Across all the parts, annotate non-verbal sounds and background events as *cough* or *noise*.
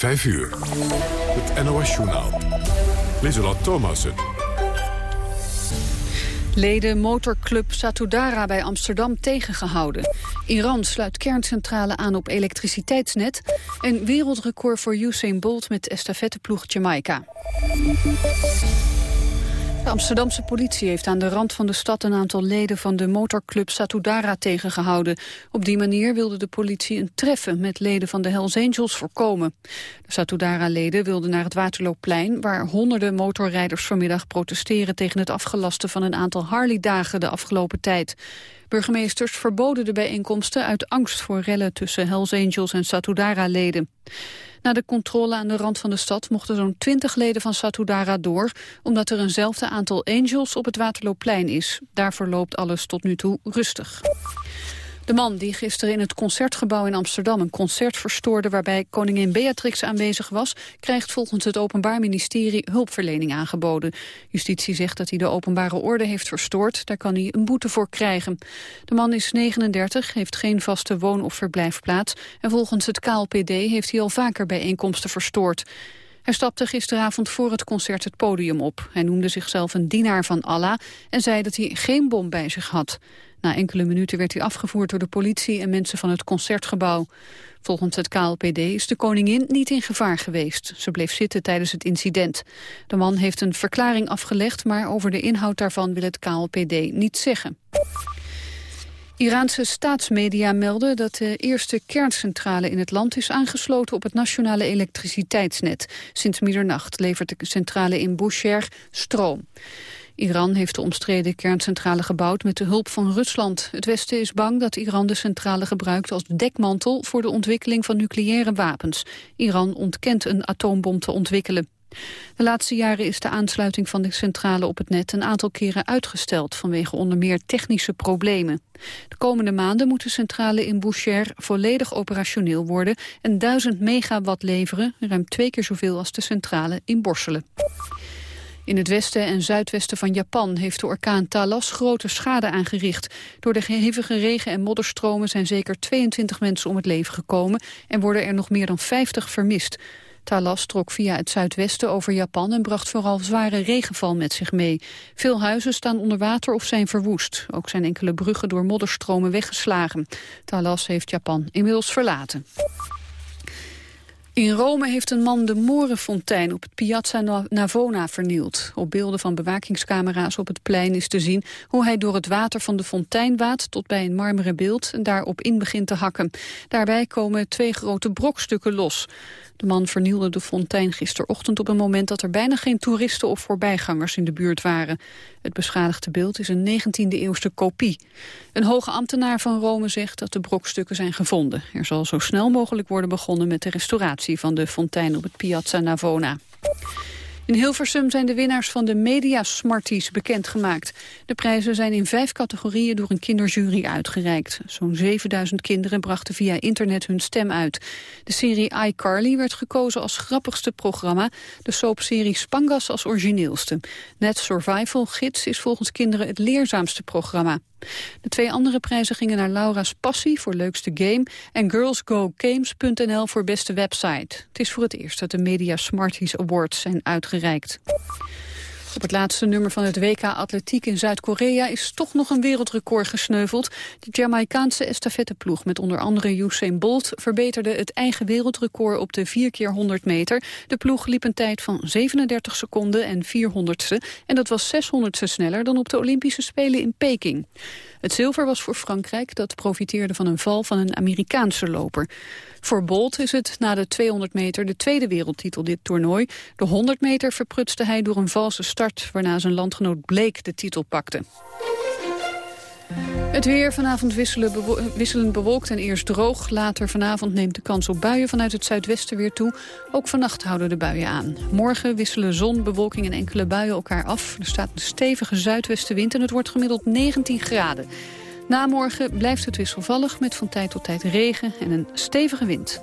5 uur. Het NOS-journaal. Lieselot Thomassen. Leden motorclub Satudara bij Amsterdam tegengehouden. Iran sluit kerncentrale aan op elektriciteitsnet. En wereldrecord voor Usain Bolt met estafetteploeg Jamaica. De Amsterdamse politie heeft aan de rand van de stad een aantal leden van de motorclub Satudara tegengehouden. Op die manier wilde de politie een treffen met leden van de Hells Angels voorkomen. De Satudara-leden wilden naar het Waterloopplein, waar honderden motorrijders vanmiddag protesteren tegen het afgelasten van een aantal Harley-dagen de afgelopen tijd. Burgemeesters verboden de bijeenkomsten uit angst voor rellen tussen Hells Angels en Satudara-leden. Na de controle aan de rand van de stad mochten zo'n 20 leden van Satudara door, omdat er eenzelfde aantal angels op het Waterloopplein is. Daar verloopt alles tot nu toe rustig. De man die gisteren in het Concertgebouw in Amsterdam een concert verstoorde waarbij koningin Beatrix aanwezig was, krijgt volgens het Openbaar Ministerie hulpverlening aangeboden. Justitie zegt dat hij de openbare orde heeft verstoord, daar kan hij een boete voor krijgen. De man is 39, heeft geen vaste woon- of verblijfplaats en volgens het KLPD heeft hij al vaker bijeenkomsten verstoord. Hij stapte gisteravond voor het concert het podium op. Hij noemde zichzelf een dienaar van Allah en zei dat hij geen bom bij zich had. Na enkele minuten werd hij afgevoerd door de politie en mensen van het concertgebouw. Volgens het KLPD is de koningin niet in gevaar geweest. Ze bleef zitten tijdens het incident. De man heeft een verklaring afgelegd, maar over de inhoud daarvan wil het KLPD niet zeggen. Iraanse staatsmedia melden dat de eerste kerncentrale in het land is aangesloten op het nationale elektriciteitsnet. Sinds middernacht levert de centrale in Bushehr stroom. Iran heeft de omstreden kerncentrale gebouwd met de hulp van Rusland. Het Westen is bang dat Iran de centrale gebruikt als dekmantel voor de ontwikkeling van nucleaire wapens. Iran ontkent een atoombom te ontwikkelen. De laatste jaren is de aansluiting van de centrale op het net een aantal keren uitgesteld vanwege onder meer technische problemen. De komende maanden moet de centrale in Boucher volledig operationeel worden en 1000 megawatt leveren, ruim twee keer zoveel als de centrale in Borselen. In het westen en zuidwesten van Japan heeft de orkaan Talas grote schade aangericht. Door de hevige regen- en modderstromen zijn zeker 22 mensen om het leven gekomen en worden er nog meer dan 50 vermist. Talas trok via het zuidwesten over Japan en bracht vooral zware regenval met zich mee. Veel huizen staan onder water of zijn verwoest. Ook zijn enkele bruggen door modderstromen weggeslagen. Talas heeft Japan inmiddels verlaten. In Rome heeft een man de Morenfontein op het Piazza Navona vernield. Op beelden van bewakingscamera's op het plein is te zien... hoe hij door het water van de fontein waadt tot bij een marmeren beeld... en daarop in begint te hakken. Daarbij komen twee grote brokstukken los. De man vernielde de fontein gisterochtend op een moment dat er bijna geen toeristen of voorbijgangers in de buurt waren. Het beschadigde beeld is een 19e-eeuwse kopie. Een hoge ambtenaar van Rome zegt dat de brokstukken zijn gevonden. Er zal zo snel mogelijk worden begonnen met de restauratie van de fontein op het Piazza Navona. In Hilversum zijn de winnaars van de Media Smarties bekendgemaakt. De prijzen zijn in vijf categorieën door een kinderjury uitgereikt. Zo'n 7000 kinderen brachten via internet hun stem uit. De serie iCarly werd gekozen als grappigste programma. De soapserie Spangas als origineelste. Net Survival Gids is volgens kinderen het leerzaamste programma. De twee andere prijzen gingen naar Laura's Passie voor leukste game... en girlsgogames.nl voor beste website. Het is voor het eerst dat de Media Smarties Awards zijn uitgereikt. Op het laatste nummer van het WK Atletiek in Zuid-Korea is toch nog een wereldrecord gesneuveld. De Jamaicaanse estafetteploeg met onder andere Usain Bolt verbeterde het eigen wereldrecord op de 4 keer 100 meter. De ploeg liep een tijd van 37 seconden en 400ste en dat was 600ste sneller dan op de Olympische Spelen in Peking. Het zilver was voor Frankrijk, dat profiteerde van een val van een Amerikaanse loper. Voor Bolt is het na de 200 meter de tweede wereldtitel dit toernooi. De 100 meter verprutste hij door een valse start... waarna zijn landgenoot Blake de titel pakte. Het weer vanavond wisselen wisselend bewolkt en eerst droog. Later vanavond neemt de kans op buien vanuit het zuidwesten weer toe. Ook vannacht houden de buien aan. Morgen wisselen zon, bewolking en enkele buien elkaar af. Er staat een stevige zuidwestenwind en het wordt gemiddeld 19 graden. Na morgen blijft het wisselvallig met van tijd tot tijd regen en een stevige wind.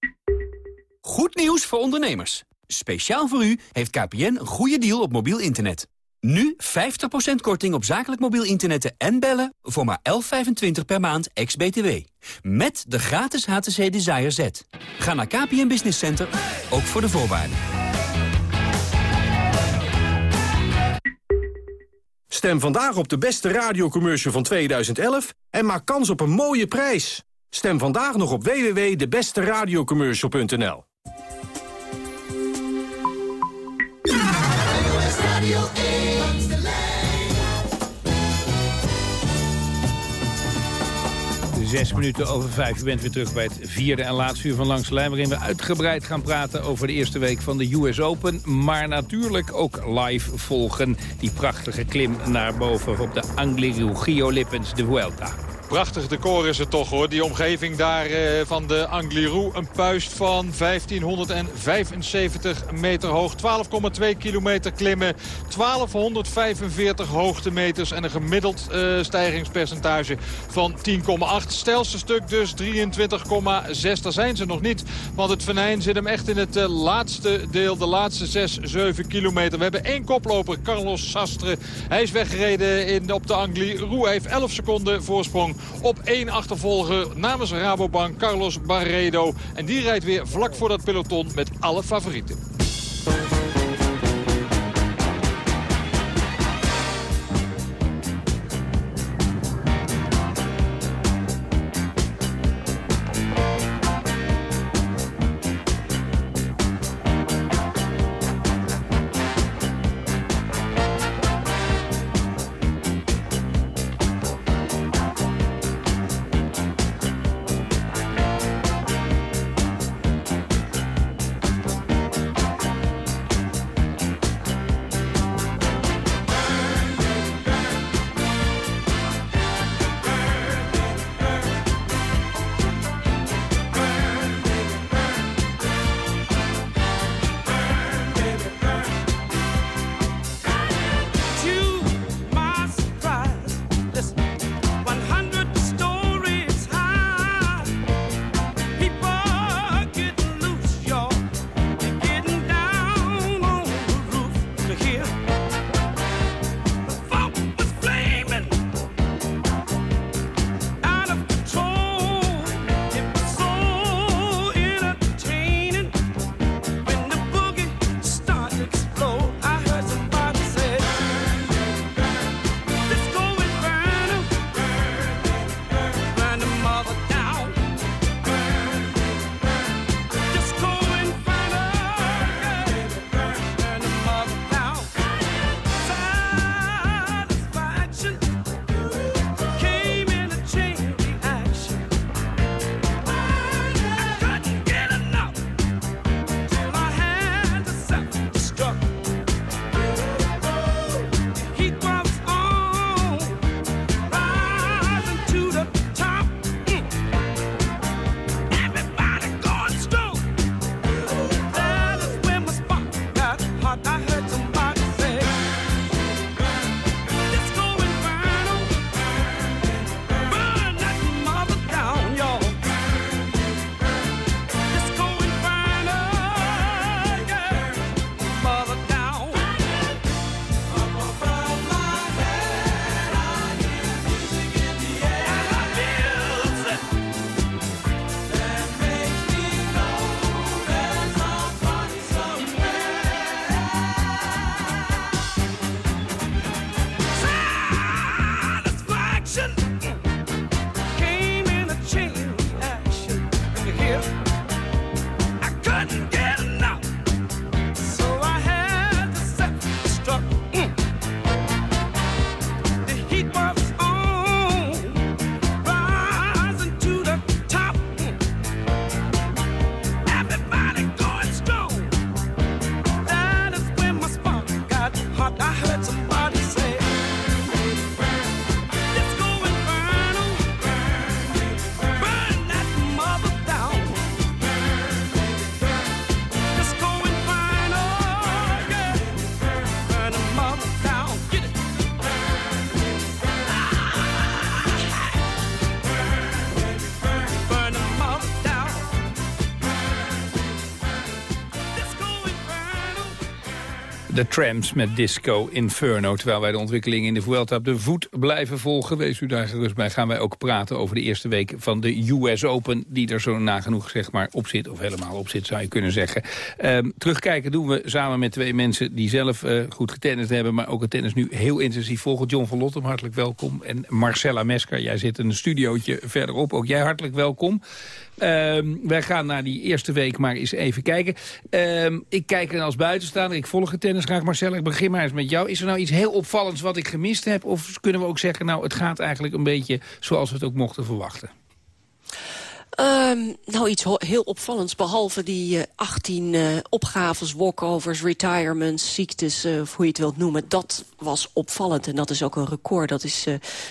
Goed nieuws voor ondernemers. Speciaal voor u heeft KPN een goede deal op mobiel internet. Nu 50% korting op zakelijk mobiel internet en bellen voor maar 11,25 per maand ex-BTW. Met de gratis HTC Desire Z. Ga naar KPN Business Center, ook voor de voorwaarden. Stem vandaag op de beste radiocommercial van 2011 en maak kans op een mooie prijs. Stem vandaag nog op www.debesteradiocommercial.nl Zes minuten over vijf. Bent weer terug bij het vierde en laatste uur van Langs de Lijn... waarin we uitgebreid gaan praten over de eerste week van de US Open. Maar natuurlijk ook live volgen die prachtige klim naar boven... op de Angliru Lippens de Vuelta. Prachtig decor is het toch hoor. Die omgeving daar eh, van de Angliru. Een puist van 1575 meter hoog. 12,2 kilometer klimmen. 1245 hoogtemeters. En een gemiddeld uh, stijgingspercentage van 10,8. Stelste stuk dus 23,6. Daar zijn ze nog niet. Want het venijn zit hem echt in het uh, laatste deel. De laatste 6, 7 kilometer. We hebben één koploper. Carlos Sastre. Hij is weggereden in, op de Angliru. Hij heeft 11 seconden voorsprong op één achtervolger namens Rabobank Carlos Barredo. En die rijdt weer vlak voor dat peloton met alle favorieten. Trams met Disco Inferno. Terwijl wij de ontwikkeling in de Vuelta op de voet blijven volgen. Wees u daar gerust bij. Gaan wij ook praten over de eerste week van de US Open. Die er zo nagenoeg zeg maar op zit. Of helemaal op zit zou je kunnen zeggen. Ehm, terugkijken doen we samen met twee mensen die zelf uh, goed getennist hebben. Maar ook het tennis nu heel intensief volgen. John van Lottem, hartelijk welkom. En Marcella Mesker, jij zit in een studiootje verderop. Ook jij hartelijk welkom. Um, wij gaan naar die eerste week maar eens even kijken. Um, ik kijk er als buitenstaander, ik volg het tennis graag. Marcel, ik begin maar eens met jou. Is er nou iets heel opvallends wat ik gemist heb? Of kunnen we ook zeggen, nou, het gaat eigenlijk een beetje zoals we het ook mochten verwachten? Um, nou, iets heel opvallends. Behalve die uh, 18 uh, opgaves, walkovers, retirements, ziektes, uh, of hoe je het wilt noemen. Dat was opvallend en dat is ook een record. Dat is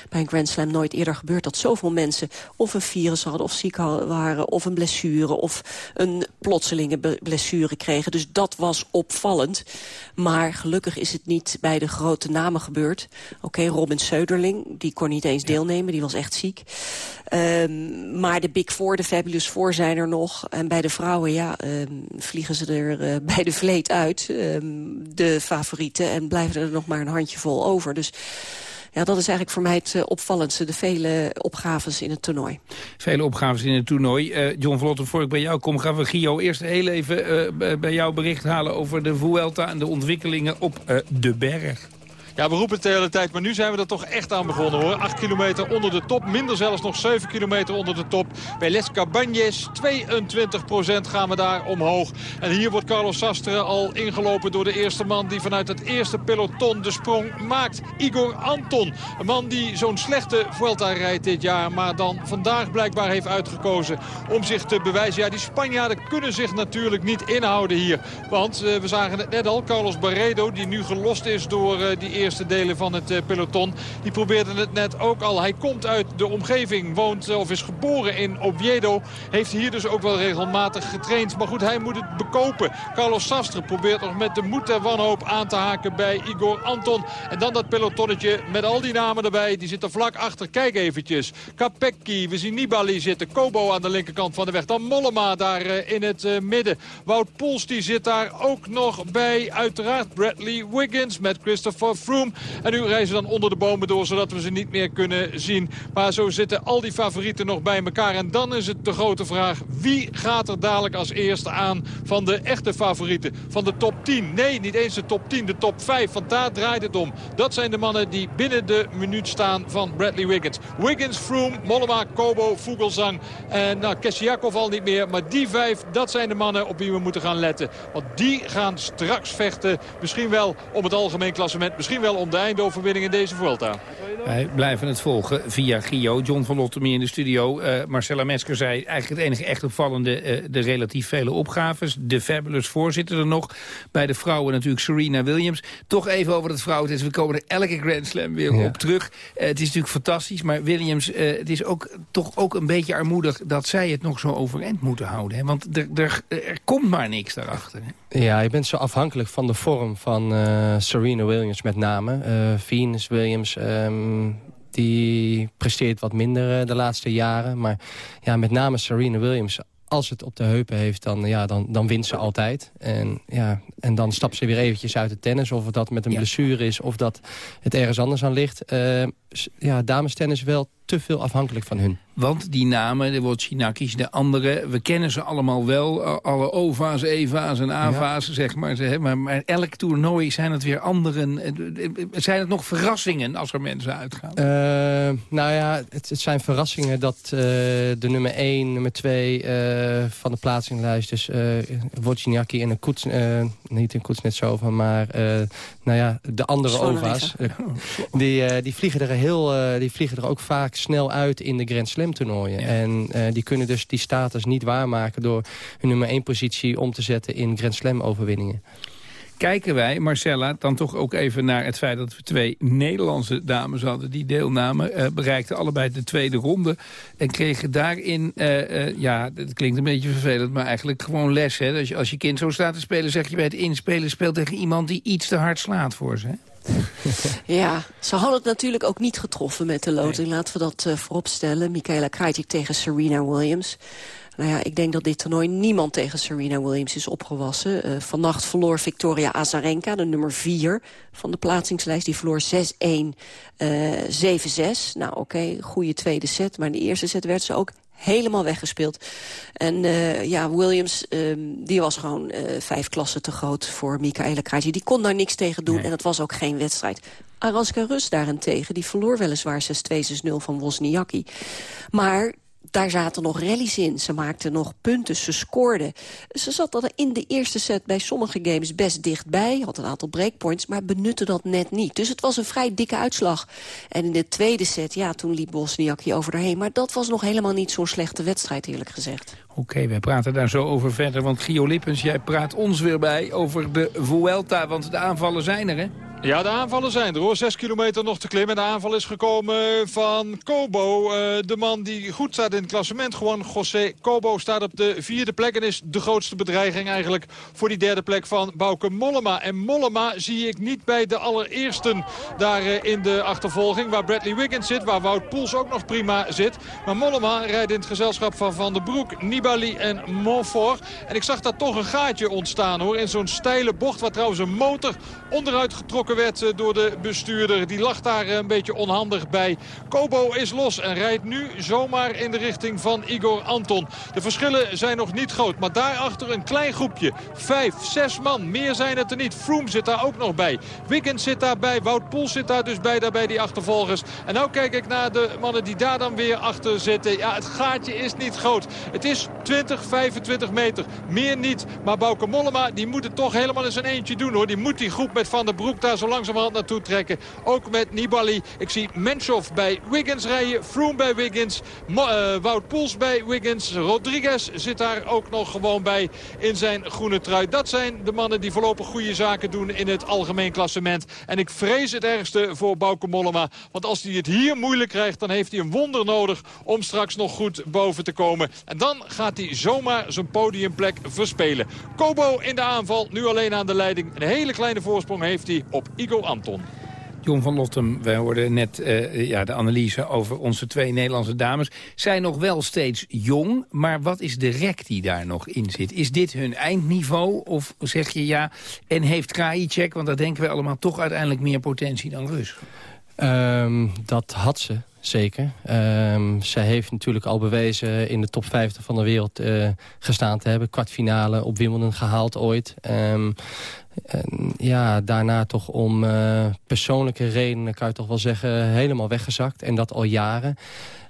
bij een Grand Slam nooit eerder gebeurd. Dat zoveel mensen of een virus hadden, of ziek waren, of een blessure... of een plotselinge blessure kregen. Dus dat was opvallend. Maar gelukkig is het niet bij de grote namen gebeurd. Oké, okay, Robin Söderling, die kon niet eens deelnemen. Die was echt ziek. Um, maar de Big Four, de Fabulous Four zijn er nog. En bij de vrouwen, ja, um, vliegen ze er uh, *laughs* bij de vleet uit. Um, de favorieten. En blijven er nog maar een handjevol over. Dus ja, dat is eigenlijk voor mij het uh, opvallendste. De vele opgaves in het toernooi. Vele opgaves in het toernooi. Uh, John Vlotten, voor ik bij jou kom, gaan we Gio eerst heel even bij jou bericht halen over de Vuelta en de ontwikkelingen op de berg. Ja, we roepen het de hele tijd, maar nu zijn we er toch echt aan begonnen hoor. 8 kilometer onder de top, minder zelfs nog 7 kilometer onder de top. Bij Les Cabañes, 22% gaan we daar omhoog. En hier wordt Carlos Sastre al ingelopen door de eerste man... die vanuit het eerste peloton de sprong maakt. Igor Anton, een man die zo'n slechte Vuelta rijdt dit jaar... maar dan vandaag blijkbaar heeft uitgekozen om zich te bewijzen. Ja, die Spanjaarden kunnen zich natuurlijk niet inhouden hier. Want uh, we zagen het net al, Carlos Barredo, die nu gelost is door uh, die eerste delen van het eh, peloton. Die probeerde het net ook al. Hij komt uit de omgeving, woont eh, of is geboren in Oviedo. Heeft hier dus ook wel regelmatig getraind. Maar goed, hij moet het bekopen. Carlos Sastre probeert nog met de moed der wanhoop aan te haken bij Igor Anton. En dan dat pelotonnetje met al die namen erbij. Die zitten vlak achter. Kijk eventjes. Capecchi, we zien Nibali zitten. Kobo aan de linkerkant van de weg. Dan Mollema daar uh, in het midden. Wout Poels die zit daar ook nog bij. Uiteraard Bradley Wiggins met Christopher En nu reizen dan onder de bomen door, zodat we ze niet meer kunnen zien. Maar zo zitten al die favorieten nog bij elkaar. En dan is het de grote vraag, wie gaat er dadelijk als eerste aan van de echte favorieten? Van de top 10? Nee, niet eens de top 10, de top 5. Want daar draait het om. Dat zijn de mannen die binnen de minuut staan van Bradley Wiggins. Wiggins, Froome, Mollema, Kobo, Vogelsang en nou, Kessiakov al niet meer. Maar die vijf, dat zijn de mannen op wie we moeten gaan letten. Want die gaan straks vechten. Misschien wel om het algemeen klassement. Misschien wel om de eindoverwinning in deze Vuelta. Wij blijven het volgen via Gio. John van Lottemie in de studio. Uh, Marcella Mesker zei eigenlijk het enige echt opvallende... Uh, de relatief vele opgaves. De Fabulous voorzitter er nog. Bij de vrouwen natuurlijk Serena Williams. Toch even over het vrouwentennis. We komen er elke Grand Slam weer ja. op terug. Uh, het is natuurlijk fantastisch. Maar Williams, het is ook, toch ook een beetje armoedig... dat zij het nog zo overeind moeten houden. Hè? Want er, er, er komt maar niks daarachter. Hè? Ja, je bent zo afhankelijk van de vorm van Serena Williams met name. Uh, Venus Williams, um, die presteert wat minder uh, de laatste jaren. Maar ja, met name Serena Williams, als het op de heupen heeft, dan, ja, dan, dan wint ze altijd. En, ja, en dan stapt ze weer eventjes uit het tennis. Of dat met een ja. blessure is, of dat het ergens anders aan ligt. Uh, ja, dames tennis wel te veel afhankelijk van hun. Want die namen, de Wojcinakis, de andere, we kennen ze allemaal wel. Alle OVA's, EVA's en AVA's, ja. zeg maar. maar. Maar elk toernooi zijn het weer anderen. Zijn het nog verrassingen als er mensen uitgaan? Uh, nou ja, het, het, zijn verrassingen dat uh, de nummer 1, nummer 2 uh, van de plaatsinglijst... dus Wojcinaki en een Koets, niet een Koetsnetsova, maar nou ja, de andere OVA's... die, die, vliegen er heel, die vliegen er ook vaak snel uit in de Grand Slam toernooien. Ja. En uh, die kunnen dus die status niet waarmaken door hun nummer 1 positie om te zetten in Grand Slam overwinningen kijken wij, Marcella, dan toch ook even naar het feit dat we twee Nederlandse dames hadden die deelnamen. Uh, bereikten allebei de tweede ronde en kregen daarin, ja, het klinkt een beetje vervelend, maar eigenlijk gewoon les. Hè? Als, je, als je kind zo staat te spelen, zeg je bij het inspelen, speelt tegen iemand die iets te hard slaat voor ze. Hè? *laughs* ja, ze hadden het natuurlijk ook niet getroffen met de loting. Laten we dat uh, vooropstellen. Michaela Krajcik tegen Serena Williams. Nou ja, ik denk dat dit toernooi niemand tegen Serena Williams is opgewassen. Uh, vannacht verloor Victoria Azarenka, de nummer 4 van de plaatsingslijst. Die verloor 6-1, uh, 7-6. Nou oké, okay, goede tweede set. Maar in de eerste set werd ze ook helemaal weggespeeld. En uh, ja, Williams, um, die was gewoon uh, vijf klassen te groot voor Mikaela Krajci. Die kon daar niks tegen doen nee. en het was ook geen wedstrijd. Aranska Rus daarentegen, die verloor weliswaar 6-2, 6-0 van Wozniacki. Maar daar zaten nog rallies in. Ze maakten nog punten, ze scoorden. Ze zat dan in de eerste set bij sommige games best dichtbij. Had een aantal breakpoints, maar benutte dat net niet. Dus het was een vrij dikke uitslag. En in de tweede set, ja, toen liep Bosniakje over daarheen. Maar dat was nog helemaal niet zo'n slechte wedstrijd, eerlijk gezegd. Oké, okay, wij praten daar zo over verder. Want Gio Lippens, jij praat ons weer bij over de Vuelta. Want de aanvallen zijn er, hè? Ja, de aanvallen zijn er hoor. Zes kilometer nog te klimmen. De aanval is gekomen van Kobo. Uh, de man die goed staat in het klassement. Gewoon José Kobo staat op de vierde plek. En is de grootste bedreiging eigenlijk voor die derde plek van Bauke Mollema. En Mollema zie ik niet bij de allereersten daar uh, in de achtervolging. Waar Bradley Wiggins zit. Waar Wout Poels ook nog prima zit. Maar Mollema rijdt in het gezelschap van Van der Broek, Nibali en Montfort. En ik zag daar toch een gaatje ontstaan hoor. In zo'n steile bocht waar trouwens een motor onderuit getrokken werd door de bestuurder. Die lag daar een beetje onhandig bij. Kobo is los en rijdt nu zomaar in de richting van Igor Anton. De verschillen zijn nog niet groot, maar daarachter een klein groepje. Vijf, zes man, meer zijn het er niet. Froome zit daar ook nog bij. Wiggins zit daarbij, Wout Poels zit daar dus bij, daarbij die achtervolgers. En nou kijk ik naar de mannen die daar dan weer achter zitten. Ja, het gaatje is niet groot. Het is 20, 25 meter. Meer niet. Maar Bauke Mollema, die moet het toch helemaal in zijn eentje doen hoor. Die moet die groep met Van der Broek daar zo langzamerhand naartoe trekken. Ook met Nibali. Ik zie Menschov bij Wiggins rijden. Froome bij Wiggins. Uh, Wout Poels bij Wiggins. Rodriguez zit daar ook nog gewoon bij in zijn groene trui. Dat zijn de mannen die voorlopig goede zaken doen in het algemeen klassement. En ik vrees het ergste voor Bauke Mollema. Want als hij het hier moeilijk krijgt, dan heeft hij een wonder nodig om straks nog goed boven te komen. En dan gaat hij zomaar zijn podiumplek verspelen. Kobo in de aanval, nu alleen aan de leiding. Een hele kleine voorsprong heeft hij op Igor Anton. Jon van Lottem, wij hoorden net uh, ja, de analyse over onze twee Nederlandse dames. Zijn nog wel steeds jong, maar wat is de rek die daar nog in zit? Is dit hun eindniveau of zeg je ja, en heeft Krajicek, want dat denken we allemaal, toch uiteindelijk meer potentie dan Rus? Um, dat had ze, zeker. Um, zij heeft natuurlijk al bewezen in de top 50 van de wereld uh, gestaan te hebben. Kwartfinale op Wimbledon gehaald ooit. Um, en ja, daarna toch om uh, persoonlijke redenen, kan je toch wel zeggen, helemaal weggezakt. En dat al jaren.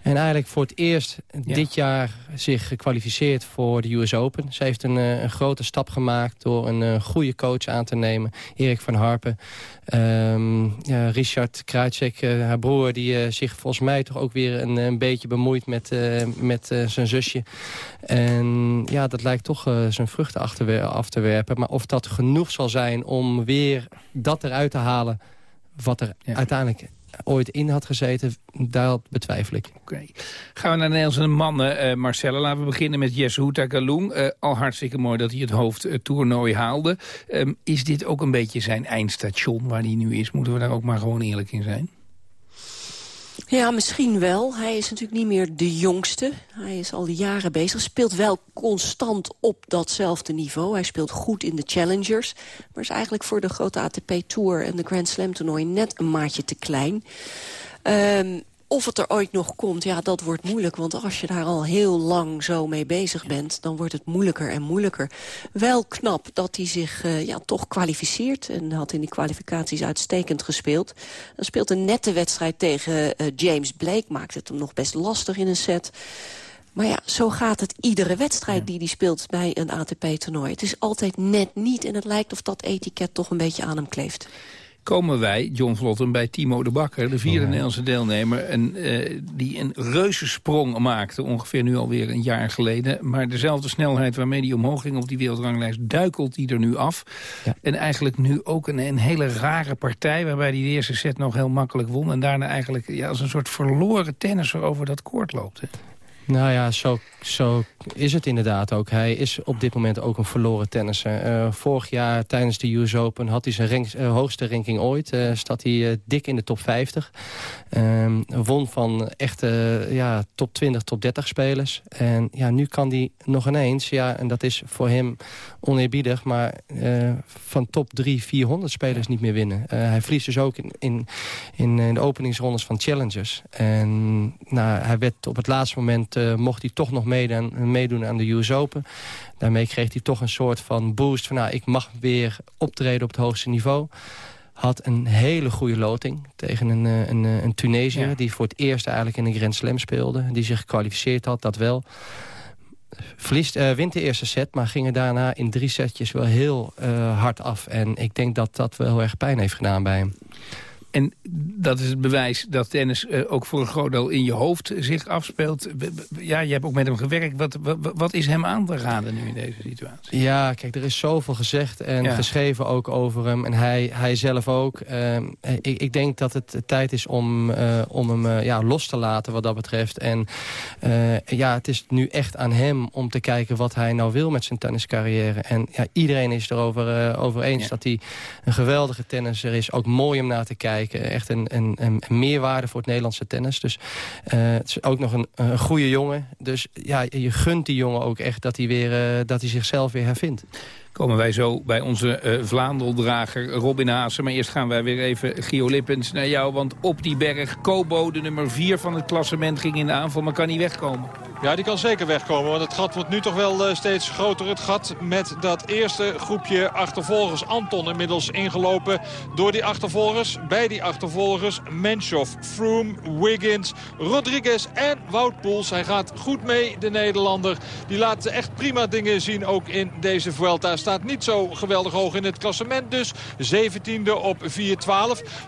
En eigenlijk voor het eerst ja. dit jaar zich gekwalificeerd voor de US Open. Ze heeft een, uh, een grote stap gemaakt door een uh, goede coach aan te nemen. Erik van Harpen. Um, ja, Richard Krajcek, uh, haar broer, die zich volgens mij toch ook weer een, een beetje bemoeit met, met zijn zusje. En ja, dat lijkt toch zijn vruchten af te werpen. Maar of dat genoeg zal zijn om weer dat eruit te halen wat er ja. uiteindelijk ooit in had gezeten, daar betwijfel ik. Oké. Okay. Gaan we naar de Nederlandse mannen, uh, Marcelle. Laten we beginnen met Jesse Galung. Uh, al hartstikke mooi dat hij het hoofdtoernooi haalde. Um, is dit ook een beetje zijn eindstation waar hij nu is? Moeten we daar ook maar gewoon eerlijk in zijn? Ja, misschien wel. Hij is natuurlijk niet meer de jongste. Hij is al jaren bezig. Speelt wel constant op datzelfde niveau. Hij speelt goed in de Challengers. Maar is eigenlijk voor de grote ATP Tour en de Grand Slam toernooi net een maatje te klein. Um, of het er ooit nog komt, ja, dat wordt moeilijk. Want als je daar al heel lang zo mee bezig bent... dan wordt het moeilijker en moeilijker. Wel knap dat hij zich uh, ja, toch kwalificeert. En had in die kwalificaties uitstekend gespeeld. Dan speelt een nette wedstrijd tegen uh, James Blake. Maakt het hem nog best lastig in een set. Maar ja, zo gaat het iedere wedstrijd die hij speelt bij een ATP-toernooi. Het is altijd net niet en het lijkt of dat etiket toch een beetje aan hem kleeft komen wij, John Vlotten, bij Timo de Bakker... de vierde oh. Nederlandse deelnemer, en, uh, die een reuzensprong maakte... ongeveer nu alweer een jaar geleden. Maar dezelfde snelheid waarmee hij omhoog ging op die wereldranglijst... duikelt hij er nu af. Ja. En eigenlijk nu ook een, een, hele rare partij... waarbij hij de eerste set nog heel makkelijk won... en daarna eigenlijk ja, als een soort verloren tennisser over dat koord loopt. Hè? Nou ja, zo, zo is het inderdaad ook. Hij is op dit moment ook een verloren tennisser. Uh, vorig jaar tijdens de US Open had hij zijn uh, hoogste ranking ooit. Uh, staat hij dik in de top 50. Ehm, won van echte ja, top 20, top 30 spelers. En ja, nu kan hij nog ineens, ja, en dat is voor hem oneerbiedig... maar van top 3, 400 spelers niet meer winnen. hij verliest dus ook in, in, in, de openingsrondes van Challengers. En nou, hij werd op het laatste moment mocht hij toch nog meedoen, meedoen aan de US Open. Daarmee kreeg hij toch een soort van boost van... nou, ik mag weer optreden op het hoogste niveau had een hele goede loting tegen een, eh, een, eh, een Tunesiër... die voor het eerst eigenlijk in een Grand Slam speelde. Die zich gekwalificeerd had, dat wel. Verliest, uh, wint de eerste set, maar ging er daarna in drie setjes wel heel uh, hard af. En ik denk dat dat wel heel erg pijn heeft gedaan bij hem. En dat is het bewijs dat tennis uh, ook voor een groot deel in je hoofd zich afspeelt. Ja, je hebt ook met hem gewerkt. Wat, wat, wat, is hem aan te raden nu in deze situatie? Ja, kijk, er is zoveel gezegd en ja. geschreven ook over hem. En hij, hij zelf ook. Uh, ik, ik, denk dat het tijd is om, uh, om hem ja, los te laten wat dat betreft. En ja, het is nu echt aan hem om te kijken wat hij nou wil met zijn tenniscarrière. En ja, iedereen is erover over eens ja. dat hij een geweldige tennisser is. Ook mooi om naar te kijken. Echt een, een, een meerwaarde voor het Nederlandse tennis. Dus uh, het is ook nog een, een goede jongen. Dus ja, je gunt die jongen ook echt dat hij, weer, uh, dat hij zichzelf weer hervindt komen wij zo bij onze uh, Vlaandeldrager Robin Haase. Maar eerst gaan wij weer even, Gio Lippens, naar jou. Want op die berg, Kobo, de nummer 4 van het klassement, ging in de aanval. Maar kan niet wegkomen. Ja, die kan zeker wegkomen. Want het gat wordt nu toch wel uh, steeds groter. Het gat met dat eerste groepje achtervolgers. Anton inmiddels ingelopen door die achtervolgers. Bij die achtervolgers Menchoff, Froome, Wiggins, Rodriguez en Wout Poels. Hij gaat goed mee, de Nederlander. Die laat echt prima dingen zien ook in deze Vuelta staat niet zo geweldig hoog in het klassement. Dus 17e op 4-12.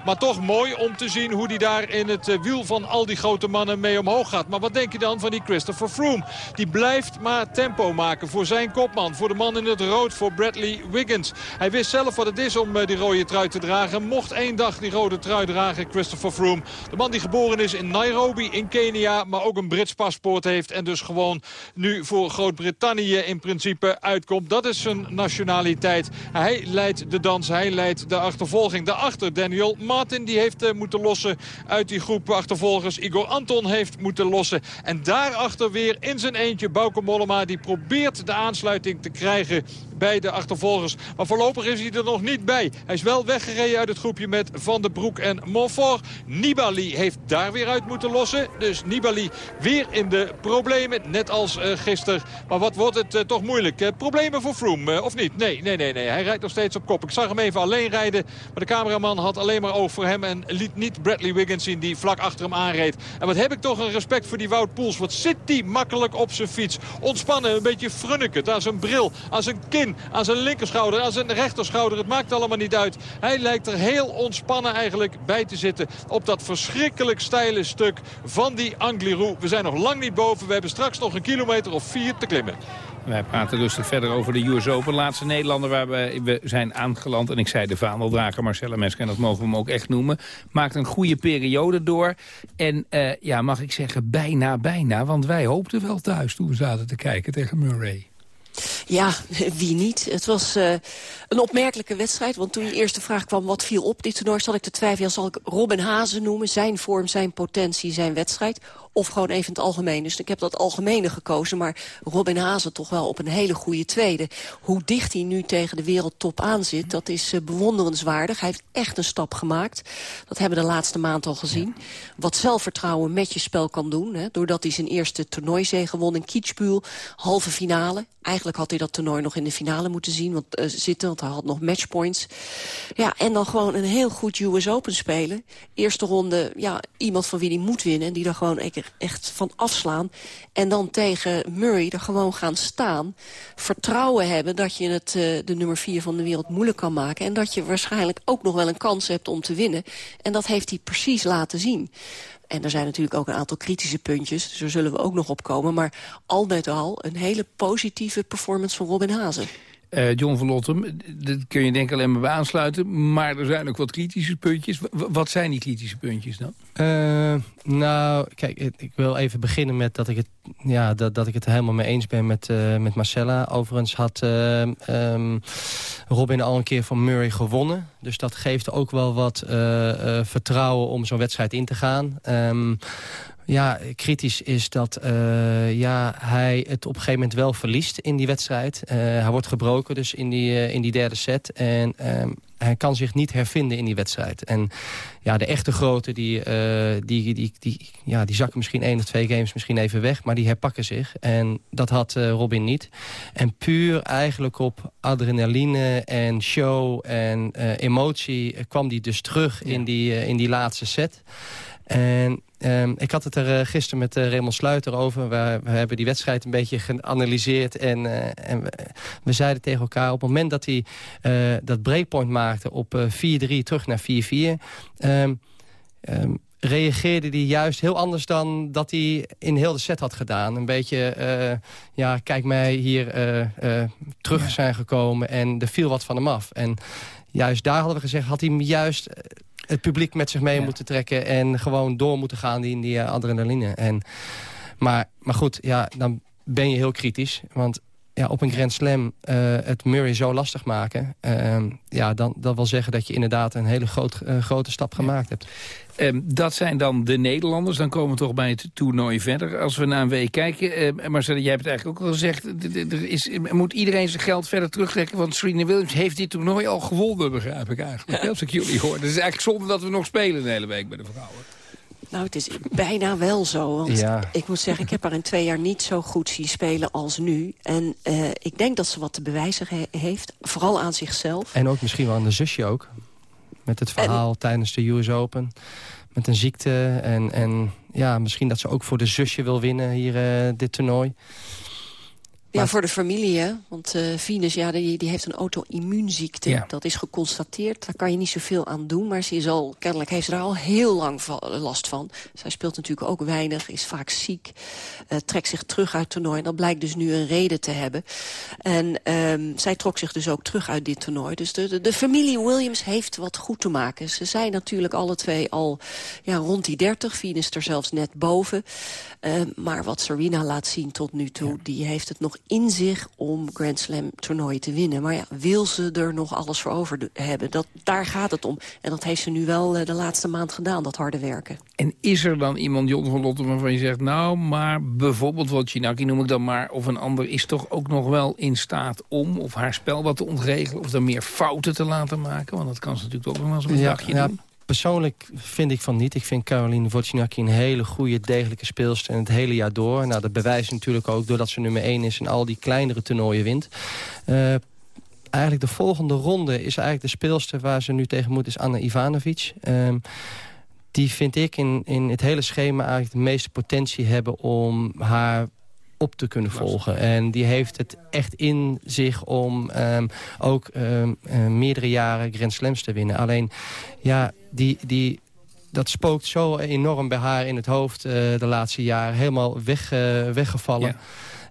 Maar toch mooi om te zien hoe hij daar in het eh, wiel van al die grote mannen mee omhoog gaat. Maar wat denk je dan van die Christopher Froome? Die blijft maar tempo maken voor zijn kopman. Voor de man in het rood, voor Bradley Wiggins. Hij wist zelf wat het is om eh, die rode trui te dragen. Mocht één dag die rode trui dragen, Christopher Froome. De man die geboren is in Nairobi in Kenia, maar ook een Brits paspoort heeft. En dus gewoon nu voor Groot-Brittannië in principe uitkomt. Dat is zijn nationaliteit. Hij leidt de dans, hij leidt de achtervolging. Daarachter Daniel Martin, die heeft uh, moeten lossen uit die groep achtervolgers. Igor Anton heeft moeten lossen. En daarachter weer in zijn eentje Bauke Mollema. Die probeert de aansluiting te krijgen bij de achtervolgers. Maar voorlopig is hij er nog niet bij. Hij is wel weggereden uit het groepje met Van den Broek en Montfort. Nibali heeft daar weer uit moeten lossen. Dus Nibali weer in de problemen, net als uh, gisteren. Maar wat wordt het uh, toch moeilijk. Uh, problemen voor Froome, of niet? Nee, nee, nee, nee. Hij rijdt nog steeds op kop. Ik zag hem even alleen rijden. Maar de cameraman had alleen maar oog voor hem. En liet niet Bradley Wiggins zien die vlak achter hem aanreed. En wat heb ik toch een respect voor die Wout Poels. Wat zit die makkelijk op zijn fiets. Ontspannen, een beetje frunnekend. Aan zijn bril, aan zijn kin, aan zijn linkerschouder, aan zijn rechterschouder. Het maakt allemaal niet uit. Hij lijkt er heel ontspannen eigenlijk bij te zitten. Op dat verschrikkelijk steile stuk van die Angliru. We zijn nog lang niet boven. We hebben straks nog een kilometer of vier te klimmen. Wij praten rustig verder over de US Open. Laatste Nederlander waar we, we zijn aangeland. En ik zei de vaandeldrager Marcella Mesker, en dat mogen we hem ook echt noemen. Maakt een goede periode door. En uh, ja, mag ik zeggen, bijna, bijna. Want wij hoopten wel thuis toen we zaten te kijken tegen Murray. Ja, wie niet? Het was uh, een opmerkelijke wedstrijd. Want toen de eerste vraag kwam wat viel op dit toernooi... zat ik te twijfelen, zal ik Robin Hazen noemen. Zijn vorm, zijn potentie, zijn wedstrijd. Of gewoon even in het algemeen. Dus ik heb dat algemene gekozen. Maar Robin Hazen toch wel op een hele goede tweede. Hoe dicht hij nu tegen de wereldtop aan zit, dat is uh, bewonderenswaardig. Hij heeft echt een stap gemaakt. Dat hebben we de laatste maand al gezien. Wat zelfvertrouwen met je spel kan doen. Hè, doordat hij zijn eerste toernooizege won in Kitzbühel. Halve finale. Eigenlijk had hij dat toernooi nog in de finale moeten zien, want, uh, zitten. Want hij had nog matchpoints. Ja, en dan gewoon een heel goed US Open spelen. Eerste ronde, ja, iemand van wie hij moet winnen. En die er gewoon echt van afslaan. En dan tegen Murray er gewoon gaan staan. Vertrouwen hebben dat je het uh, de nummer vier van de wereld moeilijk kan maken. En dat je waarschijnlijk ook nog wel een kans hebt om te winnen. En dat heeft hij precies laten zien. En er zijn natuurlijk ook een aantal kritische puntjes. Dus daar zullen we ook nog op komen. Maar al met al een hele positieve performance van Robin Hazen. Uh, John van Lottem, dat kun je denk ik alleen maar bij aansluiten. Maar er zijn ook wat kritische puntjes. wat zijn die kritische puntjes dan? Uh, nou, kijk, ik wil even beginnen met dat ik het, ja, dat, dat ik het helemaal mee eens ben met, uh, met Marcella. Overigens had um, Robin al een keer van Murray gewonnen. Dus dat geeft ook wel wat vertrouwen om zo'n wedstrijd in te gaan. Um, ja, kritisch is dat uh, ja, hij het op een gegeven moment wel verliest in die wedstrijd. Uh, hij wordt gebroken dus in die, uh, in die derde set. En um, hij kan zich niet hervinden in die wedstrijd. En ja, de echte grote, die, die, die, die, ja, die zakken misschien één of twee games misschien even weg. Maar die herpakken zich. En dat had Robin niet. En puur eigenlijk op adrenaline en show en emotie kwam die dus terug in, die, in die laatste set. En Um, ik had het er uh, gisteren met uh, Raymond Sluiter over. We, we, hebben die wedstrijd een beetje geanalyseerd. En, uh, en we, we, zeiden tegen elkaar... op het moment dat hij dat breakpoint maakte op 4-3 terug naar 4-4... Um, um, reageerde hij juist heel anders dan dat hij in heel de set had gedaan. Een beetje, ja, kijk mij hier terug zijn gekomen en er viel wat van hem af. En juist daar hadden we gezegd, had hij juist het publiek met zich mee moeten trekken... en gewoon door moeten gaan in die eh, adrenaline. En, maar, maar goed, ja, dan ben je heel kritisch. Want ja, op een Grand Slam uh, het Murray zo lastig maken... Uh, ja, dan, dat wil zeggen dat je inderdaad een hele groot, uh, grote stap gemaakt hebt. Um, dat zijn dan de Nederlanders. Dan komen we toch bij het toernooi verder. Als we naar een week kijken. Uh, Marcel, jij hebt het eigenlijk ook al gezegd. Er is, moet iedereen zijn geld verder terugtrekken. Want Serena Williams heeft dit toernooi al gewonnen, begrijp ik eigenlijk. Als ik jullie hoor. Het is eigenlijk zonde dat we nog spelen de hele week bij de vrouwen. Nou, het is bijna wel zo. Want ja. ik moet zeggen, ik heb haar in twee jaar niet zo goed zien spelen als nu. En uh, ik denk dat ze wat te bewijzen he heeft. Vooral aan zichzelf. En ook misschien wel aan de zusje ook. Met het verhaal tijdens de US Open. Met een ziekte. En, en ja, misschien dat ze ook voor de zusje wil winnen hier uh, dit toernooi. Ja, voor de familie, hè? Want uh, Venus, ja, die, die heeft een auto-immuunziekte. Ja. Dat is geconstateerd. Daar kan je niet zoveel aan doen. Maar ze is al, kennelijk heeft ze er al heel lang last van. Zij speelt natuurlijk ook weinig, is vaak ziek. Uh, trekt zich terug uit het toernooi. Dat blijkt dus nu een reden te hebben. En um, zij trok zich dus ook terug uit dit toernooi. Dus de, de, de, familie Williams heeft wat goed te maken. Ze zijn natuurlijk alle twee al ja, rond die 30. Venus er zelfs net boven. Uh, maar wat Serena laat zien tot nu toe, ja. die heeft het nog in zich om Grand Slam toernooien te winnen. Maar ja, wil ze er nog alles voor over hebben? Dat, daar gaat het om. En dat heeft ze nu wel uh, de laatste maand gedaan, dat harde werken. En is er dan iemand, Jon van Lotte, waarvan je zegt... nou, maar bijvoorbeeld Wojcinacki noem ik dan maar... of een ander is toch ook nog wel in staat om... of haar spel wat te ontregelen... of er meer fouten te laten maken? Want dat kan ze natuurlijk ook nog wel eens een ja, dagje ja, doen persoonlijk vind ik van niet. Ik vind Caroline Wozniacki een hele goede, degelijke speelster... en het hele jaar door. Nou, dat bewijst natuurlijk ook doordat ze nummer 1 is... en al die kleinere toernooien wint. Uh, eigenlijk de volgende ronde is eigenlijk de speelster... waar ze nu tegen moet, is Anna Ivanovic. Uh, die vind ik in, in het hele schema eigenlijk de meeste potentie hebben... om haar op te kunnen volgen. En die heeft het echt in zich om um, ook um, uh, meerdere jaren Grand Slams te winnen. Alleen, ja, die, die, dat spookt zo enorm bij haar in het hoofd uh, de laatste jaren. Helemaal weg, uh, weggevallen. Ja.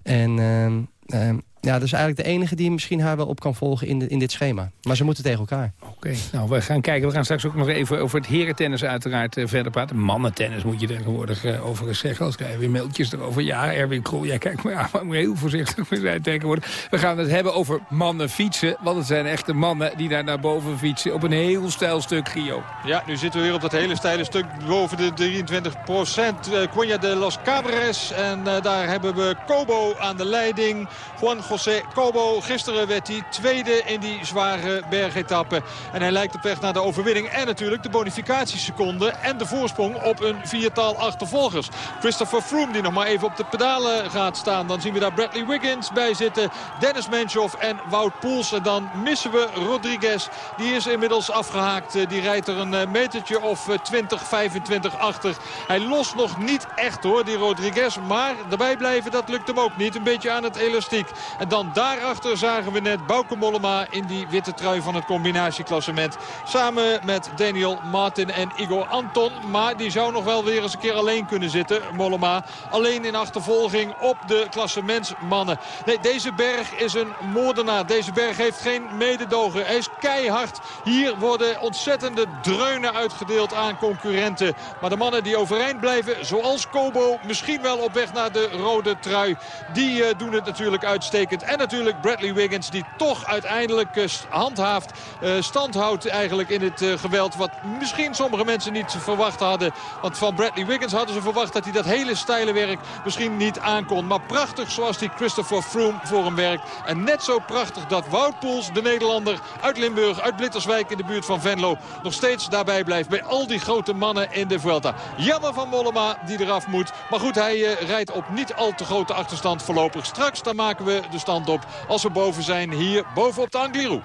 En um, ja, dat is eigenlijk de enige die misschien haar wel op kan volgen in, de, in dit schema. Maar ze moeten tegen elkaar. Oké, nou we gaan kijken. We gaan straks ook nog even over het herentennis uiteraard uh, verder praten. Mannentennis moet je tegenwoordig uh, overigens zeggen. Als krijgen weer mailtjes erover. Ja, Erwin Krol, jij kijkt maar, ja, moet heel voorzichtig mee zijn tegenwoordig. We gaan het hebben over mannen fietsen. Want het zijn echte mannen die daar naar boven fietsen. Op een heel stijl stuk, Gio. Ja, nu zitten we weer op dat hele steile stuk boven de 23 procent. Uh, Cunha de los Cabres. En daar hebben we Kobo aan de leiding. Juan José Cobo. Gisteren werd hij tweede in die zware bergetappe. En hij lijkt op weg naar de overwinning. En natuurlijk de bonificatieseconde en de voorsprong op een viertal achtervolgers. Christopher Froome die nog maar even op de pedalen gaat staan. Dan zien we daar Bradley Wiggins bij zitten. Dennis Menchoff en Wout Poels. En dan missen we Rodriguez. Die is inmiddels afgehaakt. Die rijdt er een metertje of 20, 25 achter. Hij lost nog niet echt hoor, die Rodriguez. Maar erbij blijven, dat lukt hem ook niet. Een beetje aan het elastiek. En dan daarachter zagen we net Bauke Mollema in die witte trui van het combinatieklassement. Samen met Daniel Martin en Igor Anton. Maar die zou nog wel weer eens een keer alleen kunnen zitten. Mollema alleen in achtervolging op de klassementsmannen. Nee, deze berg is een moordenaar. Deze berg heeft geen mededogen. Hij is keihard. Hier worden ontzettende dreunen uitgedeeld aan concurrenten. Maar de mannen die overeind blijven, zoals Kobo, misschien wel op weg naar de rode trui. Die uh, doen het natuurlijk uitstekend. En natuurlijk Bradley Wiggins die toch uiteindelijk uh, handhaaft, uh, stand houdt eigenlijk in het geweld. Wat misschien sommige mensen niet verwacht hadden. Want van Bradley Wiggins hadden ze verwacht dat hij dat hele stijle werk misschien niet aankon. Maar prachtig zoals die Christopher Froome voor hem werkt. En net zo prachtig dat Wout Poels, de Nederlander uit Limburg, uit Blitterswijk in de buurt van Venlo, nog steeds daarbij blijft bij al die grote mannen in de Vuelta. Jammer van Mollema die eraf moet. Maar goed, hij rijdt op niet al te grote achterstand voorlopig. Straks dan maken we de stand op als we boven zijn hier boven op de Angliru.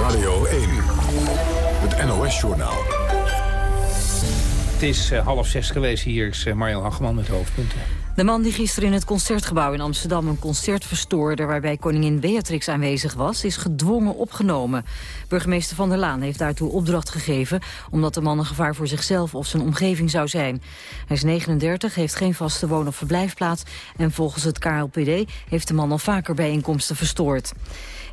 Radio 1, het NOS-journaal. Het is uh, half zes geweest. Hier is uh, Marjan Hageman met hoofdpunten. De man die gisteren in het Concertgebouw in Amsterdam een concert verstoorde... waarbij koningin Beatrix aanwezig was, is gedwongen opgenomen. Burgemeester Van der Laan heeft daartoe opdracht gegeven... omdat de man een gevaar voor zichzelf of zijn omgeving zou zijn. Hij is 39, heeft geen vaste woon- of verblijfplaats... en volgens het KLPD heeft de man al vaker bijeenkomsten verstoord.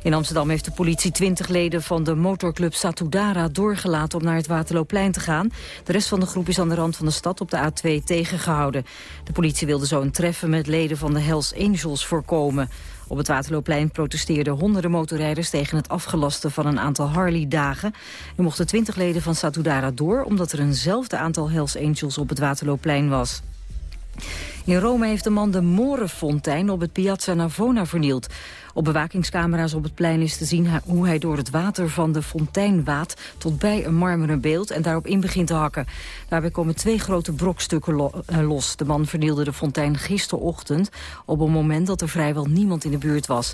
In Amsterdam heeft de politie 20 leden van de motorclub Satudara doorgelaten om naar het Waterloopplein te gaan. De rest van de groep is aan de rand van de stad op de A2 tegengehouden. De politie wilde zo een treffen met leden van de Hells Angels voorkomen. Op het Waterloopplein protesteerden honderden motorrijders tegen het afgelasten van een aantal Harley-dagen. Er mochten 20 leden van Satudara door omdat er eenzelfde aantal Hells Angels op het Waterloopplein was. In Rome heeft de man de Morenfontein op het Piazza Navona vernield. Op bewakingscamera's op het plein is te zien hoe hij door het water van de fontein waadt tot bij een marmeren beeld en daarop in begint te hakken. Daarbij komen twee grote brokstukken eh, los. De man vernielde de fontein gisterochtend op een moment dat er vrijwel niemand in de buurt was.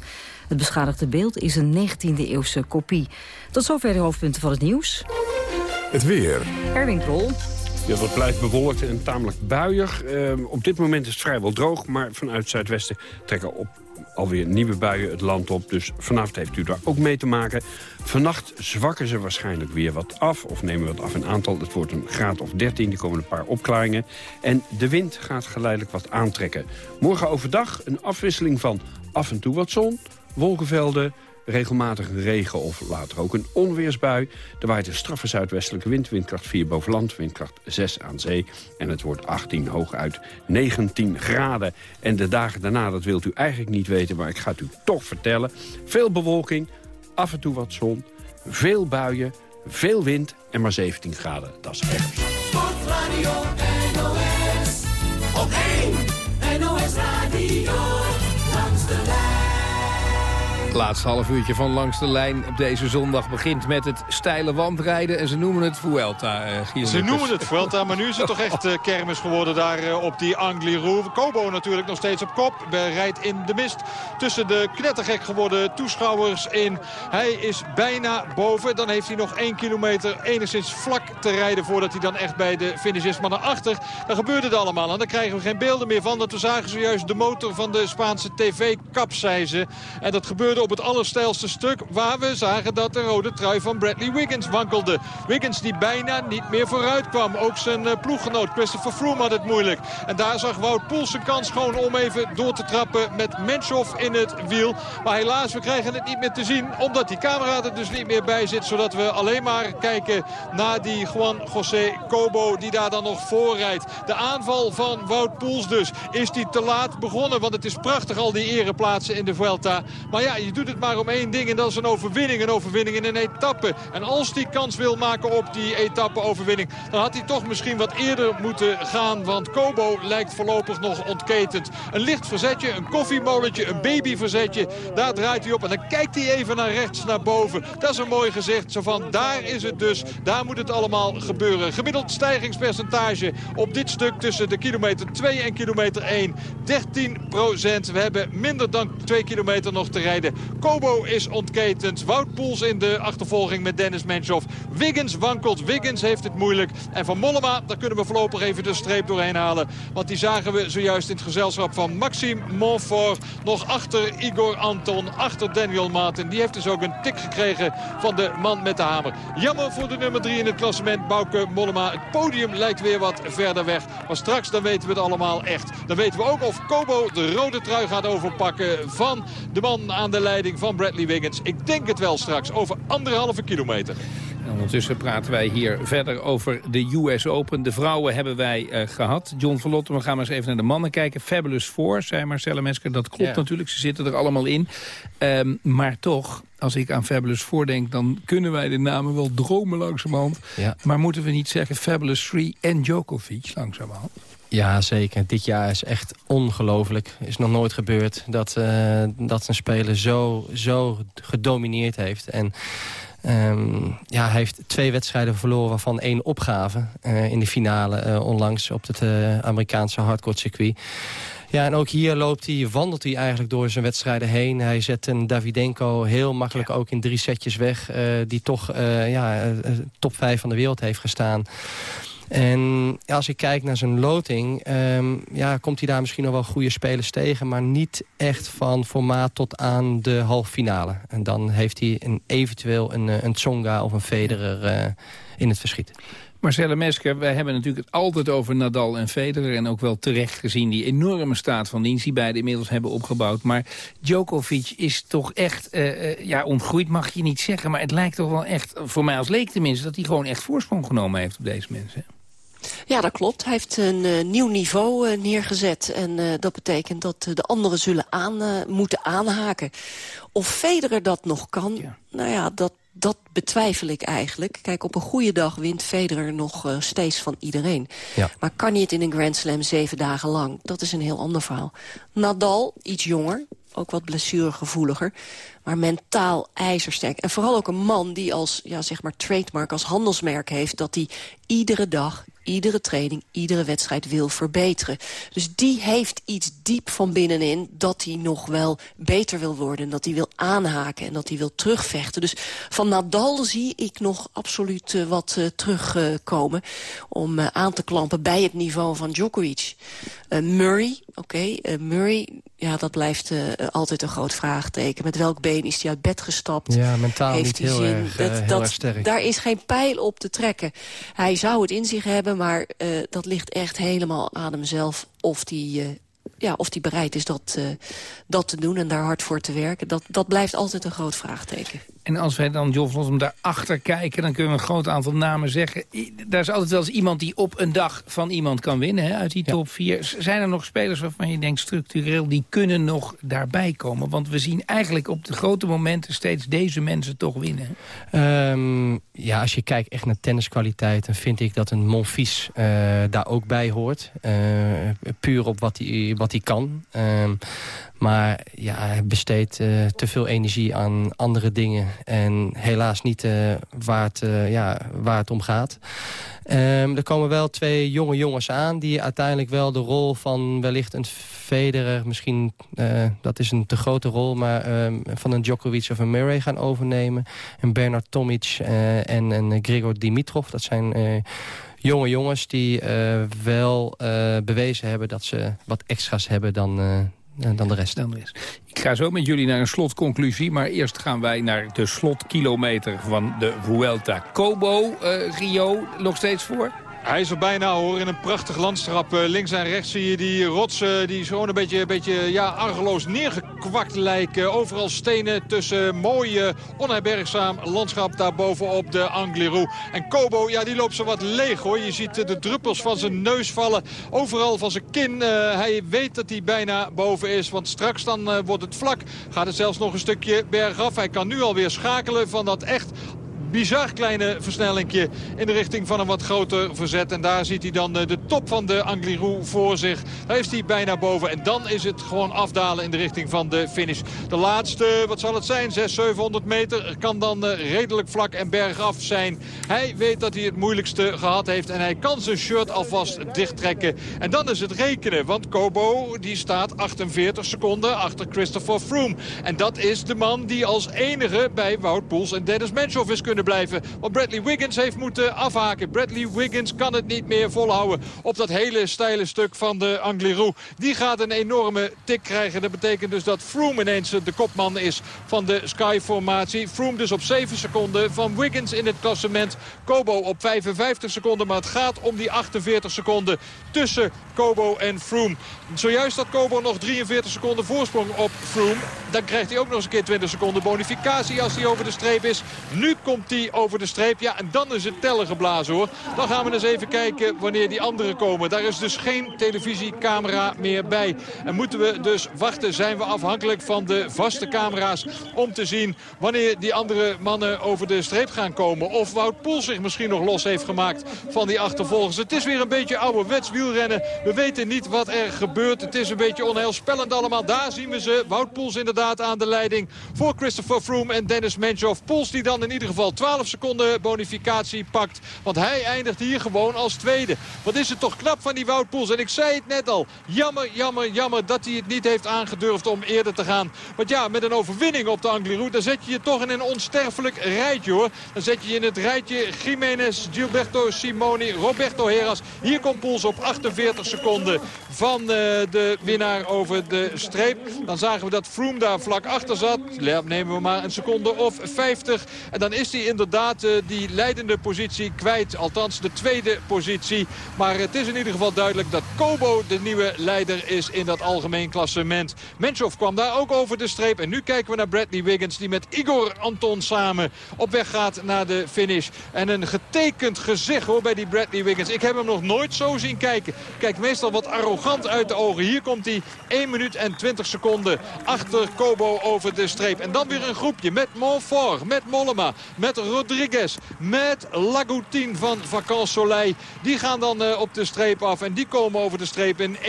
Het beschadigde beeld is een 19e-eeuwse kopie. Tot zover de hoofdpunten van het nieuws. Het weer. Erwin Krol. Ja, het blijft bewolkt en tamelijk buiig. Uh, op dit moment is het vrijwel droog, maar vanuit het zuidwesten trekken op alweer nieuwe buien het land op. Dus vanavond heeft u daar ook mee te maken. Vannacht zwakken ze waarschijnlijk weer wat af, of nemen wat af in aantal. Het wordt een graad of 13, er komen een paar opklaringen. En de wind gaat geleidelijk wat aantrekken. Morgen overdag een afwisseling van af en toe wat zon, wolkenvelden regelmatig regen of later ook een onweersbui. Er waait een straffe zuidwestelijke wind, windkracht 4 boven land, windkracht 6 aan zee. En het wordt 18 hooguit 19 graden. En de dagen daarna, dat wilt u eigenlijk niet weten, maar ik ga het u toch vertellen. Veel bewolking, af en toe wat zon, veel buien, veel wind en maar 17 graden. Dat is NOS, op 1 NOS Radio. Laatste half uurtje van Langs de Lijn op deze zondag begint met het steile wandrijden. En ze noemen het Vuelta. Uh, ze noemen het Vuelta, maar nu is het toch echt uh, kermis geworden daar uh, op die Angliru. Kobo natuurlijk nog steeds op kop. Rijdt in de mist tussen de knettergek geworden toeschouwers in. Hij is bijna boven. Dan heeft hij nog één kilometer enigszins vlak te rijden voordat hij dan echt bij de finish is. Maar naar achter, dan gebeurt het allemaal. En dan krijgen we geen beelden meer van. Dat we zagen zojuist de motor van de Spaanse tv kapseizen. En dat gebeurde op op het allerstijlste stuk... waar we zagen dat de rode trui van Bradley Wiggins wankelde. Wiggins die bijna niet meer vooruit kwam. Ook zijn uh, ploeggenoot Christopher Froome had het moeilijk. En daar zag Wout Poels zijn kans gewoon om even door te trappen... met Menshoff in het wiel. Maar helaas, we krijgen het niet meer te zien... omdat die camera er dus niet meer bij zit... zodat we alleen maar kijken naar die Juan José Cobo... die daar dan nog voorrijdt. De aanval van Wout Poels dus. Is die te laat begonnen? Want het is prachtig al die ereplaatsen in de Vuelta. Maar ja, je doet het maar om één ding en dat is een overwinning. Een overwinning in een etappe. En als hij kans wil maken op die etappe-overwinning... dan had hij toch misschien wat eerder moeten gaan. Want Kobo lijkt voorlopig nog ontketend. Een licht verzetje, een koffiemolentje, een babyverzetje. Daar draait hij op en dan kijkt hij even naar rechts, naar boven. Dat is een mooi gezicht. Zo van, daar is het dus. Daar moet het allemaal gebeuren. Gemiddeld stijgingspercentage op dit stuk tussen de kilometer 2 en kilometer 1. 13 procent. We hebben minder dan 2 kilometer nog te rijden. Kobo is ontketend. Wout Poels in de achtervolging met Dennis Menshoff. Wiggins wankelt. Wiggins heeft het moeilijk. En van Mollema, daar kunnen we voorlopig even de streep doorheen halen. Want die zagen we zojuist in het gezelschap van Maxime Montfort. Nog achter Igor Anton, achter Daniel Martin. Die heeft dus ook een tik gekregen van de man met de hamer. Jammer voor de nummer 3 in het klassement, Bouke Mollema. Het podium lijkt weer wat verder weg. Maar straks dan weten we het allemaal echt. Dan weten we ook of Kobo de rode trui gaat overpakken van de man aan de leiding van Bradley Wiggins. Ik denk het wel straks, over anderhalve kilometer. En ondertussen praten wij hier verder over de US Open. De vrouwen hebben wij uh, gehad. John Verlotte, we gaan maar eens even naar de mannen kijken. Fabulous Four, zei Marcella Mesker. Dat klopt Ja. natuurlijk, ze zitten er allemaal in. Ehm, maar toch, als ik aan Fabulous Four denk... dan kunnen wij de namen wel dromen langzamerhand. Ja. Maar moeten we niet zeggen Fabulous Three en Djokovic langzamerhand? Ja, zeker. Dit jaar is echt ongelooflijk. is nog nooit gebeurd dat, eh, dat een speler zo, zo gedomineerd heeft. En ehm, ja, hij heeft twee wedstrijden verloren waarvan één opgave... eh, in de finale eh, onlangs op het Amerikaanse hardcourt circuit. Ja, en ook hier loopt hij, wandelt hij eigenlijk door zijn wedstrijden heen. Hij zet een Davidenko heel makkelijk ook in drie setjes weg... die toch ja, top 5 van de wereld heeft gestaan. En als ik kijk naar zijn loting, ehm, ja, komt hij daar misschien nog wel goede spelers tegen... maar niet echt van formaat tot aan de halve finale. En dan heeft hij een, eventueel een, eh, een Tsonga of een Federer eh, in het verschiet. Marcella Mesker, wij hebben natuurlijk het altijd over Nadal en Federer... en ook wel terecht gezien die enorme staat van dienst... die beide inmiddels hebben opgebouwd. Maar Djokovic is toch echt, eh, ja, ontgroeid mag je niet zeggen... maar het lijkt toch wel echt, voor mij als leek tenminste... dat hij gewoon echt voorsprong genomen heeft op deze mensen. Ja, dat klopt. Hij heeft een eh, nieuw niveau eh, neergezet. En eh, dat betekent dat de anderen zullen aan, moeten aanhaken. Of Federer dat nog kan, nou ja, dat, dat betwijfel ik eigenlijk. Kijk, op een goede dag wint Federer nog steeds van iedereen. Ja. Maar kan hij het in een Grand Slam zeven dagen lang? Dat is een heel ander verhaal. Nadal, iets jonger, ook wat blessuregevoeliger. Maar mentaal ijzersterk. En vooral ook een man die als, ja, zeg maar trademark, als handelsmerk heeft... dat hij iedere dag, iedere training, iedere wedstrijd wil verbeteren. Dus die heeft iets diep van binnenin dat hij nog wel beter wil worden. En dat hij wil aanhaken en dat hij wil terugvechten. Dus van Nadal zie ik nog absoluut eh, wat eh, terugkomen... om eh, aan te klampen bij het niveau van Djokovic. Murray, oké, Murray, ja, dat blijft eh, altijd een groot vraagteken. Met welk been is hij uit bed gestapt? Ja, mentaal Heeft niet hij heel zin? erg, eh, heel erg sterk. Daar is geen pijl op te trekken. Hij zou het in zich hebben, maar eh, dat ligt echt helemaal aan hemzelf... of die, ja, of die bereid is dat, dat te doen en daar hard voor te werken. Dat, dat blijft altijd een groot vraagteken. En als wij dan, John Vlossum, daarachter kijken... dan kunnen we een groot aantal namen zeggen. Daar is altijd wel eens iemand die op een dag van iemand kan winnen... Hè, uit die top 4. Z- Zijn er nog spelers waarvan je denkt structureel... die kunnen nog daarbij komen? Want we zien eigenlijk op de grote momenten... steeds deze mensen toch winnen. Ehm, ja, als je kijkt echt naar tenniskwaliteit... dan vind ik dat een Monfils eh, daar ook bij hoort. Eh, puur op wat hij wat hij kan. Ehm, maar ja, hij besteedt eh, te veel energie aan andere dingen. En helaas niet eh, waar, het, eh, ja, waar het om gaat. Ehm, er komen wel twee jonge jongens aan... die uiteindelijk wel de rol van wellicht een Federer... misschien, eh, dat is een te grote rol... maar ehm, van een Djokovic of een Murray gaan overnemen. En Bernard Tomic en, en Grigor Dimitrov. Dat zijn jonge jongens die wel bewezen hebben... dat ze wat extra's hebben dan, dan de rest. Dan de rest. Ik ga zo met jullie naar een slotconclusie. Maar eerst gaan wij naar de slotkilometer van de Vuelta. Kobo, eh, Rio, nog steeds voor? Hij is er bijna hoor, in een prachtig landschap. Eh, links en rechts zie je die rotsen die gewoon een beetje, beetje ja, argeloos neergekwakt lijken. Overal stenen tussen mooi eh, onherbergzaam landschap daar bovenop de Angliru. En Kobo, ja, die loopt zo wat leeg hoor. Je ziet eh, de druppels van zijn neus vallen, overal van zijn kin. Eh, hij weet dat hij bijna boven is, want straks dan eh, wordt het vlak. Gaat het zelfs nog een stukje bergaf. Hij kan nu alweer schakelen van dat echt bizar kleine versnellingje in de richting van een wat groter verzet. En daar ziet hij dan de top van de Angliru voor zich. Daar is hij bijna boven. En dan is het gewoon afdalen in de richting van de finish. De laatste, wat zal het zijn, 600, 700 meter kan dan redelijk vlak en bergaf zijn. Hij weet dat hij het moeilijkste gehad heeft. En hij kan zijn shirt alvast dichttrekken. En dan is het rekenen. Want Kobo die staat 48 seconden achter Christopher Froome. En dat is de man die als enige bij Wout Poels en Dennis Menchoff is kunnen blijven. Want Bradley Wiggins heeft moeten afhaken. Bradley Wiggins kan het niet meer volhouden op dat hele steile stuk van de Angliru. Die gaat een enorme tik krijgen. Dat betekent dus dat Froome ineens de kopman is van de Sky-formatie. Froome dus op 7 seconden van Wiggins in het klassement. Kobo op 55 seconden, maar het gaat om die 48 seconden tussen Kobo en Froome. Zojuist had Kobo nog 43 seconden voorsprong op Froome. Dan krijgt hij ook nog eens een keer 20 seconden bonificatie als hij over de streep is. Nu komt hij over de streep. Ja, en dan is het tellen geblazen hoor. Dan gaan we eens even kijken wanneer die anderen komen. Daar is dus geen televisiecamera meer bij. En moeten we dus wachten, zijn we afhankelijk van de vaste camera's... om te zien wanneer die andere mannen over de streep gaan komen. Of Wout Poel zich misschien nog los heeft gemaakt van die achtervolgers. Het is weer een beetje ouderwets wielrennen. We weten niet wat er gebeurt. Het is een beetje onheilspellend allemaal. Daar zien we ze. Wout Poels inderdaad aan de leiding voor Christopher Froome en Dennis Menchoff. Poels die dan in ieder geval 12 seconden bonificatie pakt. Want hij eindigt hier gewoon als tweede. Wat is het toch knap van die Wout Poels. En ik zei het net al. Jammer, jammer, jammer dat hij het niet heeft aangedurfd om eerder te gaan. Want ja, met een overwinning op de Angliru... dan zet je je toch in een onsterfelijk rijtje hoor. Dan zet je je in het rijtje Jiménez, Gilberto Simoni, Roberto Heras. Hier komt Poels op 48 seconden van uh, de winnaar over de streep. Dan zagen we dat Froome daar vlak achter zat. Nemen we maar een seconde of 50. En dan is hij inderdaad uh, die leidende positie kwijt. Althans de tweede positie. Maar het is in ieder geval duidelijk dat Kobo de nieuwe leider is in dat algemeen klassement. Menchoff kwam daar ook over de streep. En nu kijken we naar Bradley Wiggins die met Igor Anton samen op weg gaat naar de finish. En een getekend gezicht hoor bij die Bradley Wiggins. Ik heb hem nog nooit zo zien kijken. Kijk meestal wat arrogant uit de ogen. Hier komt hij 1 minuut en 20 seconden achter Kobo over de streep. En dan weer een groepje met Montfort, met Mollema, met Rodriguez, met Lagoutin van Vacances Soleil. Die gaan dan uh, op de streep af en die komen over de streep in 1.34.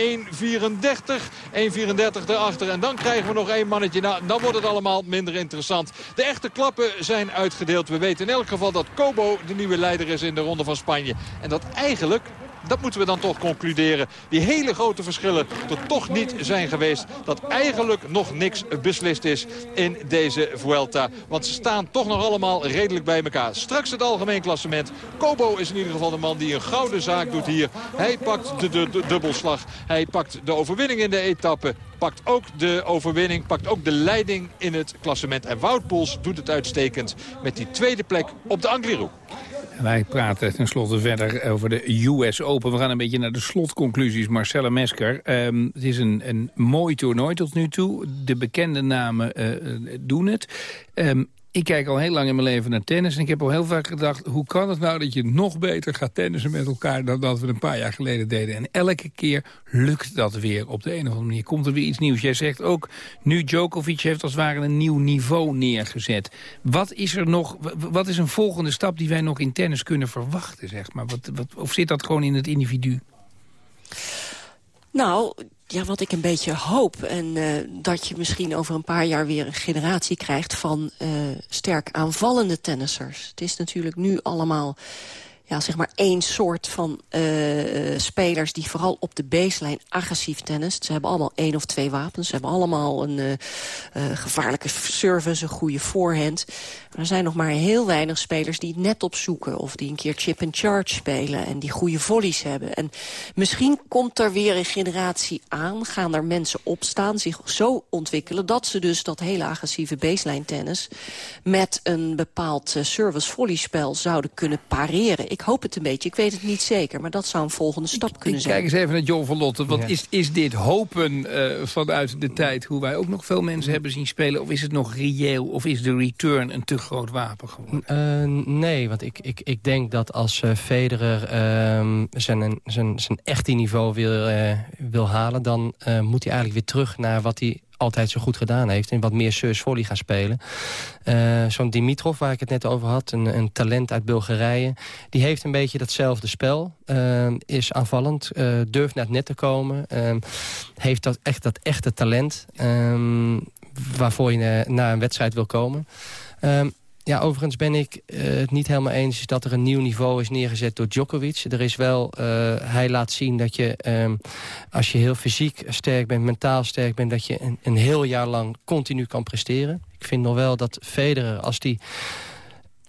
1.34 erachter en dan krijgen we nog één mannetje. Nou, dan wordt het allemaal minder interessant. De echte klappen zijn uitgedeeld. We weten in elk geval dat Kobo de nieuwe leider is in de Ronde van Spanje. En dat eigenlijk dat moeten we dan toch concluderen. Die hele grote verschillen er toch niet zijn geweest. Dat eigenlijk nog niks beslist is in deze Vuelta. Want ze staan toch nog allemaal redelijk bij elkaar. Straks het algemeen klassement. Kobo is in ieder geval de man die een gouden zaak doet hier. Hij pakt de, de, dubbelslag. Hij pakt de overwinning in de etappe pakt ook de overwinning, pakt ook de leiding in het klassement. En Wout Poels doet het uitstekend met die tweede plek op de Angliru. Wij praten tenslotte verder over de US Open. We gaan een beetje naar de slotconclusies. Marcella Mesker, ehm, het is een, een mooi toernooi tot nu toe. De bekende namen uh, doen het. Um, ik kijk al heel lang in mijn leven naar tennis. En ik heb al heel vaak gedacht, hoe kan het nou dat je nog beter gaat tennissen met elkaar... dan dat we een paar jaar geleden deden. En elke keer lukt dat weer op de een of andere manier. Komt er weer iets nieuws. Jij zegt ook, nu Djokovic heeft als het ware een nieuw niveau neergezet. Wat is er nog, wat is een volgende stap die wij nog in tennis kunnen verwachten, zeg maar? Wat, wat, of zit dat gewoon in het individu? Nou, ja, wat ik een beetje hoop. En uh, dat je misschien over een paar jaar weer een generatie krijgt van uh, sterk aanvallende tennissers. Het is natuurlijk nu allemaal ja, zeg maar één soort van uh, spelers die vooral op de baseline agressief tennist. Ze hebben allemaal één of twee wapens. Ze hebben allemaal een uh, uh, gevaarlijke service, een goede voorhand. Maar er zijn nog maar heel weinig spelers die het net opzoeken... of die een keer chip and charge spelen en die goede volleys hebben. En misschien komt er weer een generatie aan, gaan er mensen opstaan... zich zo ontwikkelen dat ze dus dat hele agressieve baseline tennis... met een bepaald service volleyspel zouden kunnen pareren. Hoop het een beetje, ik weet het niet zeker... maar dat zou een volgende stap kunnen zijn. Kijk eens even naar John van Lotte. Want is, is dit hopen uh, vanuit de tijd... hoe wij ook nog veel mensen hebben zien spelen... of is het nog reëel of is de return een te groot wapen geworden? Uh, nee, want ik, ik, ik denk dat als uh, Federer uh, zijn, zijn, zijn echte niveau wil, wil halen... dan moet hij eigenlijk weer terug naar wat hij altijd zo goed gedaan heeft. En wat meer Seurs volley gaan spelen. Uh, Zo'n Dimitrov, waar ik het net over had, een, een, talent uit Bulgarije. Die heeft een beetje datzelfde spel. Uh, is aanvallend, uh, durft naar het net te komen. Heeft dat, echt dat echte talent waarvoor je naar een wedstrijd wil komen. Ja, overigens ben ik het niet helemaal eens dat er een nieuw niveau is neergezet door Djokovic. Er is wel, hij laat zien dat je, um, als je heel fysiek sterk bent, mentaal sterk bent, dat je een, een, heel jaar lang continu kan presteren. Ik vind nog wel dat Federer, als die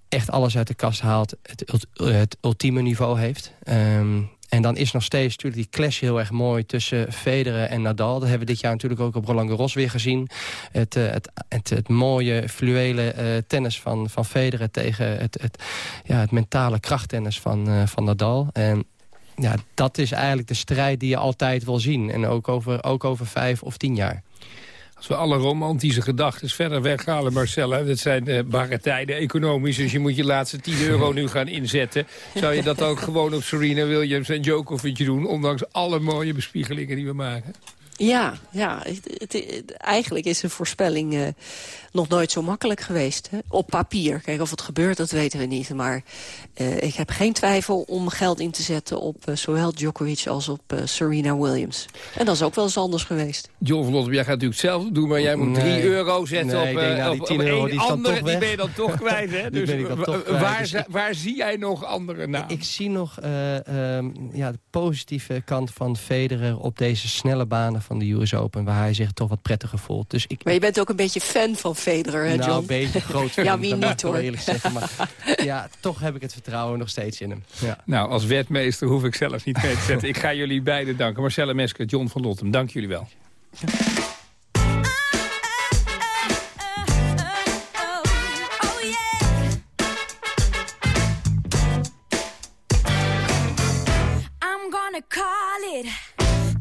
echt alles uit de kast haalt, het, het ultieme niveau heeft. Um, en dan is nog steeds natuurlijk die clash heel erg mooi tussen Federer en Nadal. Dat hebben we dit jaar natuurlijk ook op Roland Garros weer gezien. Het, uh, het, het, het, mooie fluwele uh, tennis van, van Federer tegen het, het, ja, het mentale krachttennis van, uh, van Nadal. En ja, dat is eigenlijk de strijd die je altijd wil zien. En ook over, ook over vijf of tien jaar. Als we alle romantische gedachten verder weghalen, Marcella... dat zijn uh, barre tijden economisch, dus je moet je laatste 10 euro nu gaan inzetten. Zou je dat ook gewoon op Serena Williams en Djokovic doen... ondanks alle mooie bespiegelingen die we maken? Ja, ja het, het, eigenlijk is een voorspelling uh, nog nooit zo makkelijk geweest. Hè? Op papier. Kijk, of het gebeurt, dat weten we niet. Maar uh, ik heb geen twijfel om geld in te zetten op uh, zowel Djokovic als op Serena Williams. En dat is ook wel eens anders geweest. John van Lotte, jij gaat natuurlijk zelf doen, maar jij moet 3 nee, euro zetten nee, op, nou, die 10 op euro, die andere. Die ben je dan toch *laughs* kwijt, hè? dus waar, dus ik, waar, zie jij nog andere namen? Ik zie nog um, ja, de positieve kant van Federer op deze snelle banen van de US Open waar hij zich toch wat prettiger voelt. Dus ik, maar je bent ook een beetje fan van Federer, hè John? Nou, een beetje *laughs* groot fan. ja, wie niet hoor. Eerlijk zeggen, maar *laughs* ja, toch heb ik het vertrouwen nog steeds in hem. Ja. Nou, als wetmeester hoef ik zelf niet mee te zetten. ik ga jullie beiden danken. Marcella Mesker, John van Lottem, dank jullie wel. *laughs*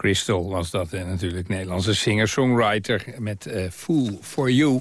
Crystal was dat eh, natuurlijk, Nederlandse singer-songwriter met eh, Fool for You.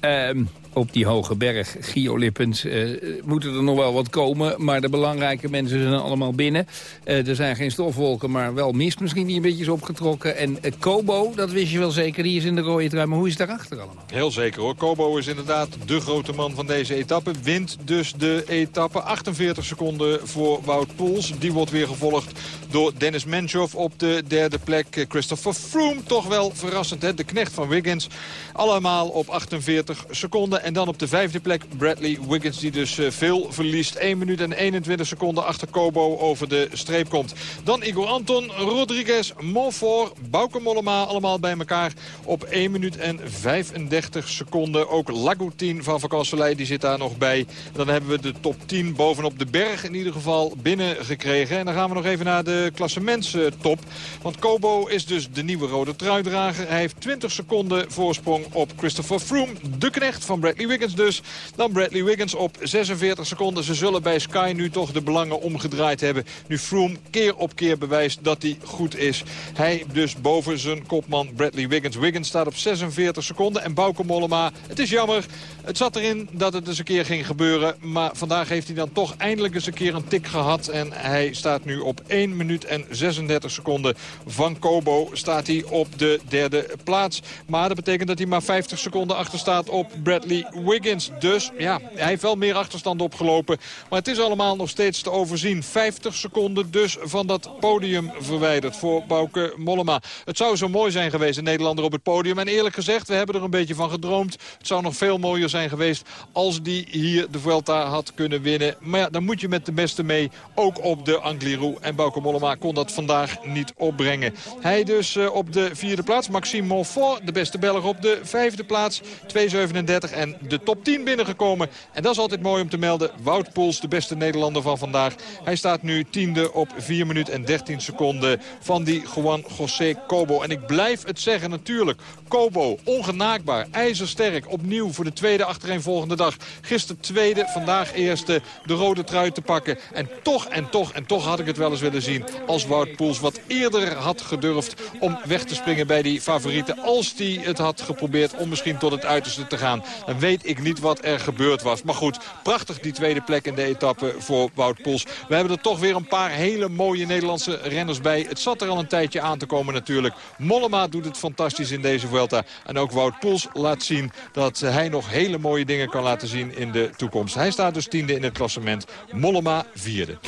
Ehm, op die hoge berg, Gio Lippens, uh, moeten er nog wel wat komen. Maar de belangrijke mensen zijn allemaal binnen. Uh, er zijn geen stofwolken, maar wel mist misschien die een beetje is opgetrokken. En uh, Kobo, dat wist je wel zeker, die is in de rode trui. Maar hoe is het daarachter allemaal? Heel zeker hoor. Kobo is inderdaad de grote man van deze etappe. Wint dus de etappe. 48 seconden voor Wout Poels. Die wordt weer gevolgd door Dennis Menchoff op de derde plek. Christopher Froome, toch wel verrassend hè? de knecht van Wiggins. Allemaal op 48 seconden. En dan op de vijfde plek Bradley Wiggins die dus eh, veel verliest. 1 minuut en 21 seconden achter Kobo over de streep komt. Dan Igor Anton, Rodriguez, Monfort, Bauke Mollema allemaal bij elkaar op 1 minuut en 35 seconden. Ook Lagoutin van Vakansolei die zit daar nog bij. Dan hebben we de top 10 bovenop de berg in ieder geval binnengekregen. En dan gaan we nog even naar de klassementstop. Want Kobo is dus de nieuwe rode truidrager. Hij heeft 20 seconden voorsprong op Christopher Froome, de knecht van Bradley Wiggins dus. Dan Bradley Wiggins op 46 seconden. Ze zullen bij Sky nu toch de belangen omgedraaid hebben. Nu Froome keer op keer bewijst dat hij goed is. Hij dus boven zijn kopman Bradley Wiggins. Wiggins staat op 46 seconden. En Bauke Mollema, het is jammer. Het zat erin dat het eens een keer ging gebeuren. Maar vandaag heeft hij dan toch eindelijk eens een keer een tik gehad. En hij staat nu op 1 minuut en 36 seconden van Kobo. Staat hij op de derde plaats. Maar dat betekent dat hij maar 50 seconden achter staat op Bradley Wiggins. Dus ja, hij heeft wel meer achterstand opgelopen. Maar het is allemaal nog steeds te overzien. 50 seconden dus van dat podium verwijderd voor Bouke Mollema. Het zou zo mooi zijn geweest, een Nederlander op het podium. En eerlijk gezegd, we hebben er een beetje van gedroomd. Het zou nog veel mooier zijn geweest als die hier de Vuelta had kunnen winnen. Maar ja, dan moet je met de beste mee. Ook op de Angliru. En Bouke Mollema kon dat vandaag niet opbrengen. Hij dus uh, op de vierde plaats. Maxime Monfort, de beste Belg op de vijfde plaats. 2.37 en de top 10 binnengekomen. En dat is altijd mooi om te melden. Wout Poels, de beste Nederlander van vandaag. Hij staat nu tiende op 4 minuten en 13 seconden van die Juan José Cobo. En ik blijf het zeggen natuurlijk. Kobo, ongenaakbaar, ijzersterk. Opnieuw voor de tweede achtereenvolgende dag. Gisteren tweede, vandaag eerste de rode trui te pakken. En toch en toch en toch had ik het wel eens willen zien als Wout Poels wat eerder had gedurfd om weg te springen bij die favorieten. Als hij het had geprobeerd om misschien tot het uiterste te gaan. Dan weet ik niet wat er gebeurd was. Maar goed, prachtig die tweede plek in de etappe voor Wout Poels. We hebben er toch weer een paar hele mooie Nederlandse renners bij. Het zat er al een tijdje aan te komen natuurlijk. Mollema doet het fantastisch in deze Vuelta. En ook Wout Poels laat zien dat hij nog hele mooie dingen kan laten zien in de toekomst. Hij staat dus tiende in het klassement. Mollema vierde.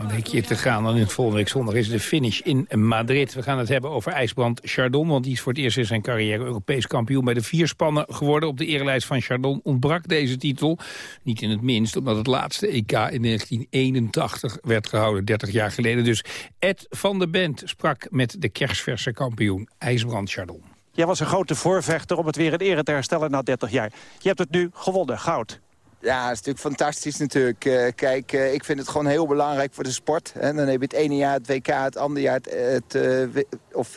Een weekje te gaan. Dan in volgende week zondag is de finish in Madrid. We gaan het hebben over ijsbrand Chardon. Want die is voor het eerst in zijn carrière Europees kampioen... bij de vierspannen geworden. Op de erelijst van Chardon ontbrak deze titel. Niet in het minst, omdat het laatste EK in 1981 werd gehouden. 30 jaar geleden. Dus Ed van de Bent sprak met de kerstverse kampioen IJsbrand Chardon. Jij was een grote voorvechter om het weer in ere te herstellen na 30 jaar. Je hebt het nu gewonnen, goud. Ja, het is natuurlijk fantastisch natuurlijk. Uh, kijk, uh, ik vind het gewoon heel belangrijk voor de sport. Hè. Dan heb je het ene jaar het WK, het andere jaar het... het uh, of,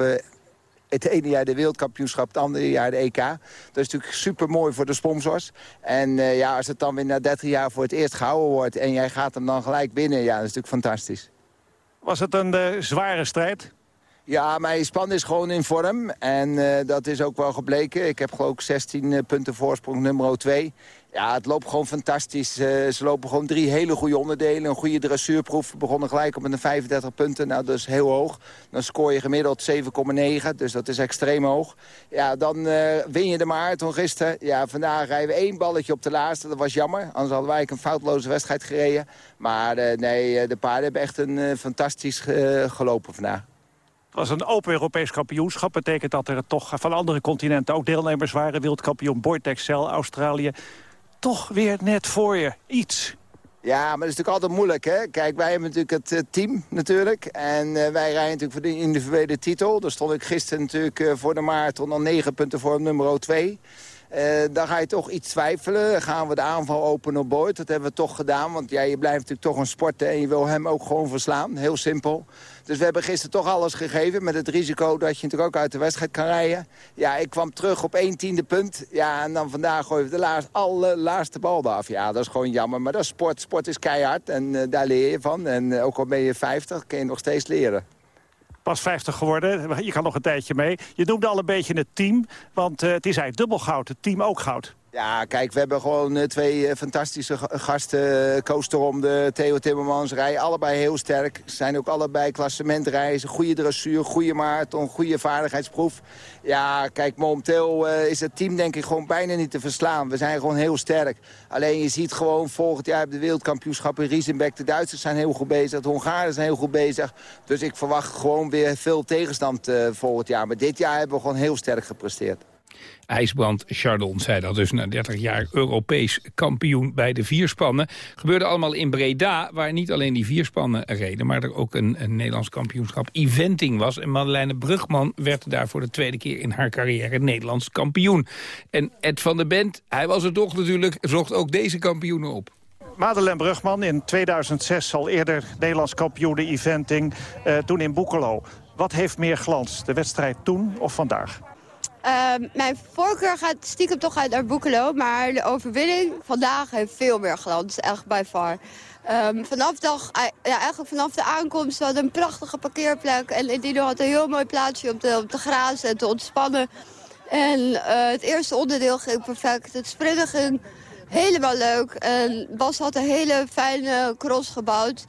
het ene jaar de wereldkampioenschap, het andere jaar de EK. Dat is natuurlijk super mooi voor de sponsors. En ja, als het dan weer na 30 jaar voor het eerst gehouden wordt... en jij gaat hem dan gelijk winnen, ja, dat is natuurlijk fantastisch. Was het een zware strijd? Ja, mijn span is gewoon in vorm. En uh, dat is ook wel gebleken. Ik heb geloof ik 16 uh, punten voorsprong nummer 2. Ja, het loopt gewoon fantastisch. Uh, ze lopen gewoon drie hele goede onderdelen. Een goede dressuurproef. We begonnen gelijk op met een 35 punten. Nou, dat is heel hoog. Dan scoor je gemiddeld 7,9. Dus dat is extreem hoog. Ja, dan win je de marathon gisteren. Ja, vandaag rijden we één balletje op de laatste. Dat was jammer. Anders hadden wij een foutloze wedstrijd gereden. Maar nee, de paarden hebben echt een fantastisch gelopen vandaag. Was een open Europees kampioenschap. betekent dat er toch van andere continenten ook deelnemers waren. Wereldkampioen Boyd Excel, Australië. Toch weer net voor je. Iets. Ja, maar dat is natuurlijk altijd moeilijk, hè? Kijk, wij hebben natuurlijk het team natuurlijk. En uh, wij rijden natuurlijk voor de individuele titel. Daar stond ik gisteren natuurlijk uh, voor de marathon al negen punten voor nummer 2. Uh, dan ga je toch iets twijfelen. Gaan we de aanval openen op Boyd? Dat hebben we toch gedaan. Want ja, je blijft natuurlijk toch een sporter en je wil hem ook gewoon verslaan. Heel simpel. Dus we hebben gisteren toch alles gegeven. Met het risico dat je natuurlijk ook uit de wedstrijd kan rijden. Ja, ik kwam terug op één tiende punt. Ja, en dan vandaag gooien we de laatste, allerlaatste bal af. Ja, dat is gewoon jammer. Maar dat is sport. Sport is keihard. En uh, daar leer je van. En uh, ook al ben je 50, kun je nog steeds leren. Pas 50 geworden, *laughs* je kan nog een tijdje mee. Je noemde al een beetje het team, want het is eigenlijk dubbel goud. Het team ook goud. Ja, kijk, we hebben gewoon eh, twee eh, fantastische gasten. Koos de Theo Timmermans rijden allebei heel sterk. Zijn ook allebei klassementreizen. Goede dressuur, goede marathon, goede vaardigheidsproef. Ja, kijk, momenteel is het team denk ik gewoon bijna niet te verslaan. We zijn gewoon heel sterk. Alleen je ziet gewoon volgend jaar op de wereldkampioenschap in Riesenbeck... de Duitsers zijn heel goed bezig, de Hongaren zijn heel goed bezig. Dus ik verwacht gewoon weer veel tegenstand volgend jaar. Maar dit jaar hebben we gewoon heel sterk gepresteerd. IJsbrand Chardon zei dat dus na 30 jaar Europees kampioen bij de vierspannen. Gebeurde allemaal in Breda, waar niet alleen die vierspannen reden... maar er ook een, een Nederlands kampioenschap eventing was. En Madeleine Brugman werd daar voor de tweede keer in haar carrière Nederlands kampioen. En Ed van der Bent, hij was er toch natuurlijk, zocht ook deze kampioenen op. Madeleine Brugman in 2006 al eerder Nederlands kampioen eventing, uh, toen in Boekelo. Wat heeft meer glans, de wedstrijd toen of vandaag? Uh, mijn voorkeur gaat stiekem toch uit naar Boekelo. Maar de overwinning vandaag heeft veel meer glans. Echt bij far. Um, vanaf, dag, eh, ja, eigenlijk vanaf de aankomst hadden we een prachtige parkeerplek. En Dino had een heel mooi plaatsje om te, grazen en te ontspannen. En uh, het eerste onderdeel ging perfect. Het sprinten ging helemaal leuk. En Bas had een hele fijne cross gebouwd.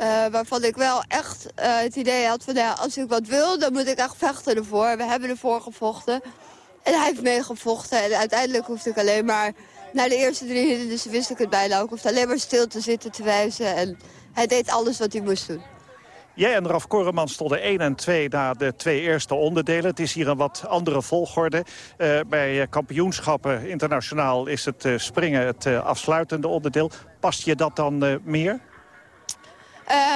Uh, waarvan ik wel echt uh, het idee had van ja, als ik wat wil, dan moet ik echt vechten ervoor. We hebben ervoor gevochten. En hij heeft meegevochten. En uiteindelijk hoefde ik alleen maar naar de eerste drie hindernissen wist ik het bijna ook. Hoefde alleen maar stil te zitten te wijzen. En hij deed alles wat hij moest doen. Jij en Raf Koremans stonden 1 en 2 na de twee eerste onderdelen. Het is hier een wat andere volgorde. Uh, bij kampioenschappen internationaal is het springen het afsluitende onderdeel. Past je dat dan meer?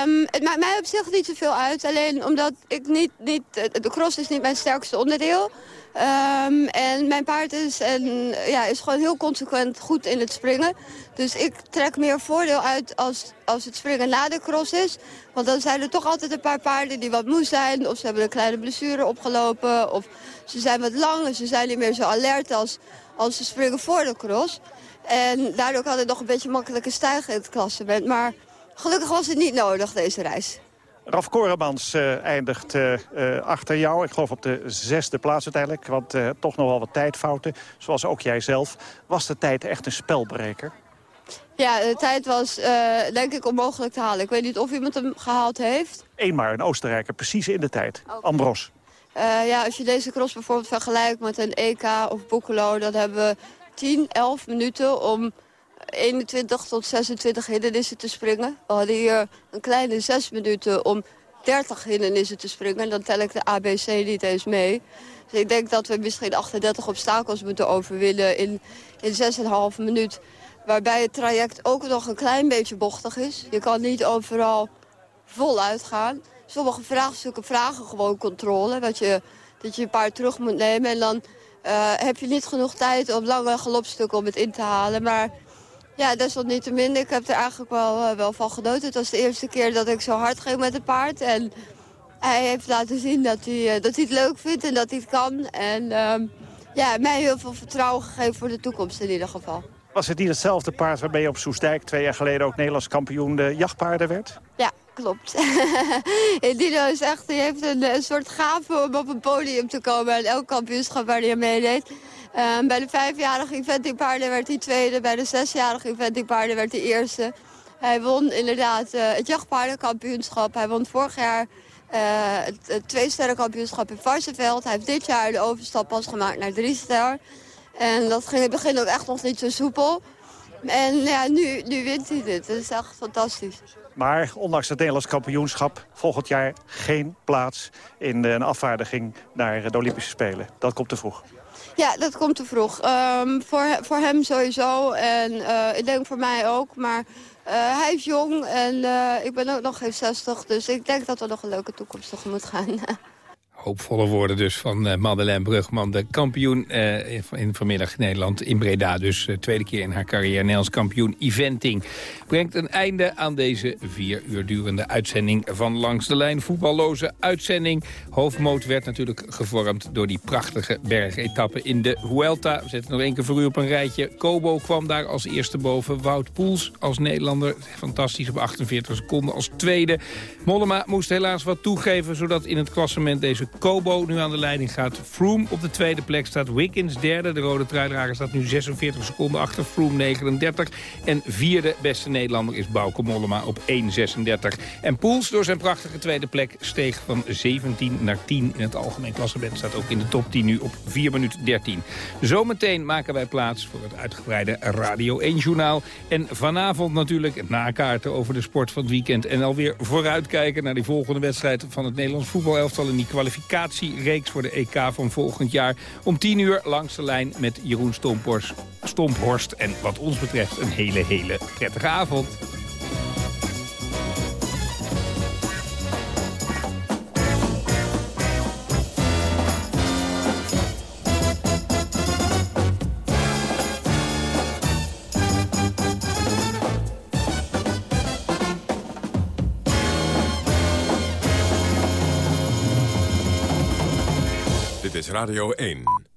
Um, het maakt mij op zich niet zoveel uit. Alleen omdat ik niet, niet... De cross is niet mijn sterkste onderdeel. Um, en mijn paard is, en, ja, is gewoon heel consequent goed in het springen. Dus ik trek meer voordeel uit als, als het springen na de cross is. Want dan zijn er toch altijd een paar paarden die wat moe zijn. Of ze hebben een kleine blessure opgelopen. Of ze zijn wat lang en ze zijn niet meer zo alert als, als ze springen voor de cross. En daardoor kan het nog een beetje makkelijker stijgen in het klassement. Maar Gelukkig was het niet nodig, deze reis. Raf Koremans uh, eindigt uh, uh, achter jou. Ik geloof op de zesde plaats uiteindelijk. Want toch nog wel wat tijdfouten. Zoals ook jij zelf. Was de tijd echt een spelbreker? Ja, de tijd was denk ik onmogelijk te halen. Ik weet niet of iemand hem gehaald heeft. Eenmaar een Oostenrijker, precies in de tijd. Okay. Ambros. ja, als je deze cross bijvoorbeeld vergelijkt met een EK of Boekelo... dan hebben we 10, 11 minuten om 21 tot 26 hindernissen te springen. We hadden hier een kleine 6 minuten om 30 hindernissen te springen. Dan tel ik de ABC niet eens mee. Dus ik denk dat we misschien 38 obstakels moeten overwinnen in, in 6,5 minuut. Waarbij het traject ook nog een klein beetje bochtig is. Je kan niet overal voluit gaan. Sommige vraagstukken vragen gewoon controle. Dat je, dat je een paar terug moet nemen. En dan uh, heb je niet genoeg tijd om lange galopstukken om het in te halen. Maar ja, desalniettemin, ik heb er eigenlijk wel, uh, wel van genoten. Het was de eerste keer dat ik zo hard ging met het paard. En hij heeft laten zien dat hij, uh, dat hij het leuk vindt en dat hij het kan. En uh, ja, mij heel veel vertrouwen gegeven voor de toekomst in ieder geval. Was het niet hetzelfde paard waarmee je op Soestdijk twee jaar geleden ook Nederlands kampioen de jachtpaarden werd? Ja, klopt. *laughs* Dino is echt, die heeft een, een soort gave om op een podium te komen. En elk kampioenschap waar hij meedeed. Um, bij de vijfjarige eventingpaarden werd hij tweede. Bij de zesjarige eventingpaarden werd hij eerste. Hij won inderdaad uh, het jachtpaardenkampioenschap. Hij won vorig jaar uh, het, het twee-sterrenkampioenschap in Varsenveld. Hij heeft dit jaar de overstap pas gemaakt naar drie ster. En dat ging in het begin ook echt nog niet zo soepel. En ja, nu, nu wint hij dit. Dat is echt fantastisch. Maar ondanks het Nederlands kampioenschap volgend jaar geen plaats in een afvaardiging naar de Olympische Spelen. Dat komt te vroeg. Ja, dat komt te vroeg. Um, voor, voor hem sowieso en uh, ik denk voor mij ook. Maar uh, hij is jong en uh, ik ben ook nog geen 60, dus ik denk dat we nog een leuke toekomst tegemoet gaan. *laughs* Hoopvolle woorden dus van uh, Madeleine Brugman, de kampioen uh, in vanmiddag Nederland in Breda. Dus uh, tweede keer in haar carrière Nederlands kampioen eventing. Brengt een einde aan deze vier uur durende uitzending van Langs de Lijn. Voetballoze uitzending. Hoofdmoot werd natuurlijk gevormd door die prachtige bergetappe in de Vuelta. We zetten nog één keer voor u op een rijtje. Kobo kwam daar als eerste boven. Wout Poels als Nederlander, fantastisch op 48 seconden als tweede. Mollema moest helaas wat toegeven, zodat in het klassement deze Kobo nu aan de leiding gaat. Froome op de tweede plek staat. Wiggins derde. De rode truidrager staat nu 46 seconden achter. Froome 39. En vierde beste Nederlander is Bauke Mollema op 1.36. En Poels door zijn prachtige tweede plek steeg van 17 naar 10 in het algemeen klassement. Staat ook in de top 10 nu op 4 minuten 13. Zometeen maken wij plaats voor het uitgebreide Radio 1-journaal. En vanavond natuurlijk nakaarten over de sport van het weekend. En alweer vooruitkijken naar die volgende wedstrijd van het Nederlands voetbalelftal in die kwalificatie kwalificatiereeks voor de EK van volgend jaar. Om 10 uur langs de lijn met Jeroen Stomphorst. En wat ons betreft een hele, hele prettige avond. Radio 1.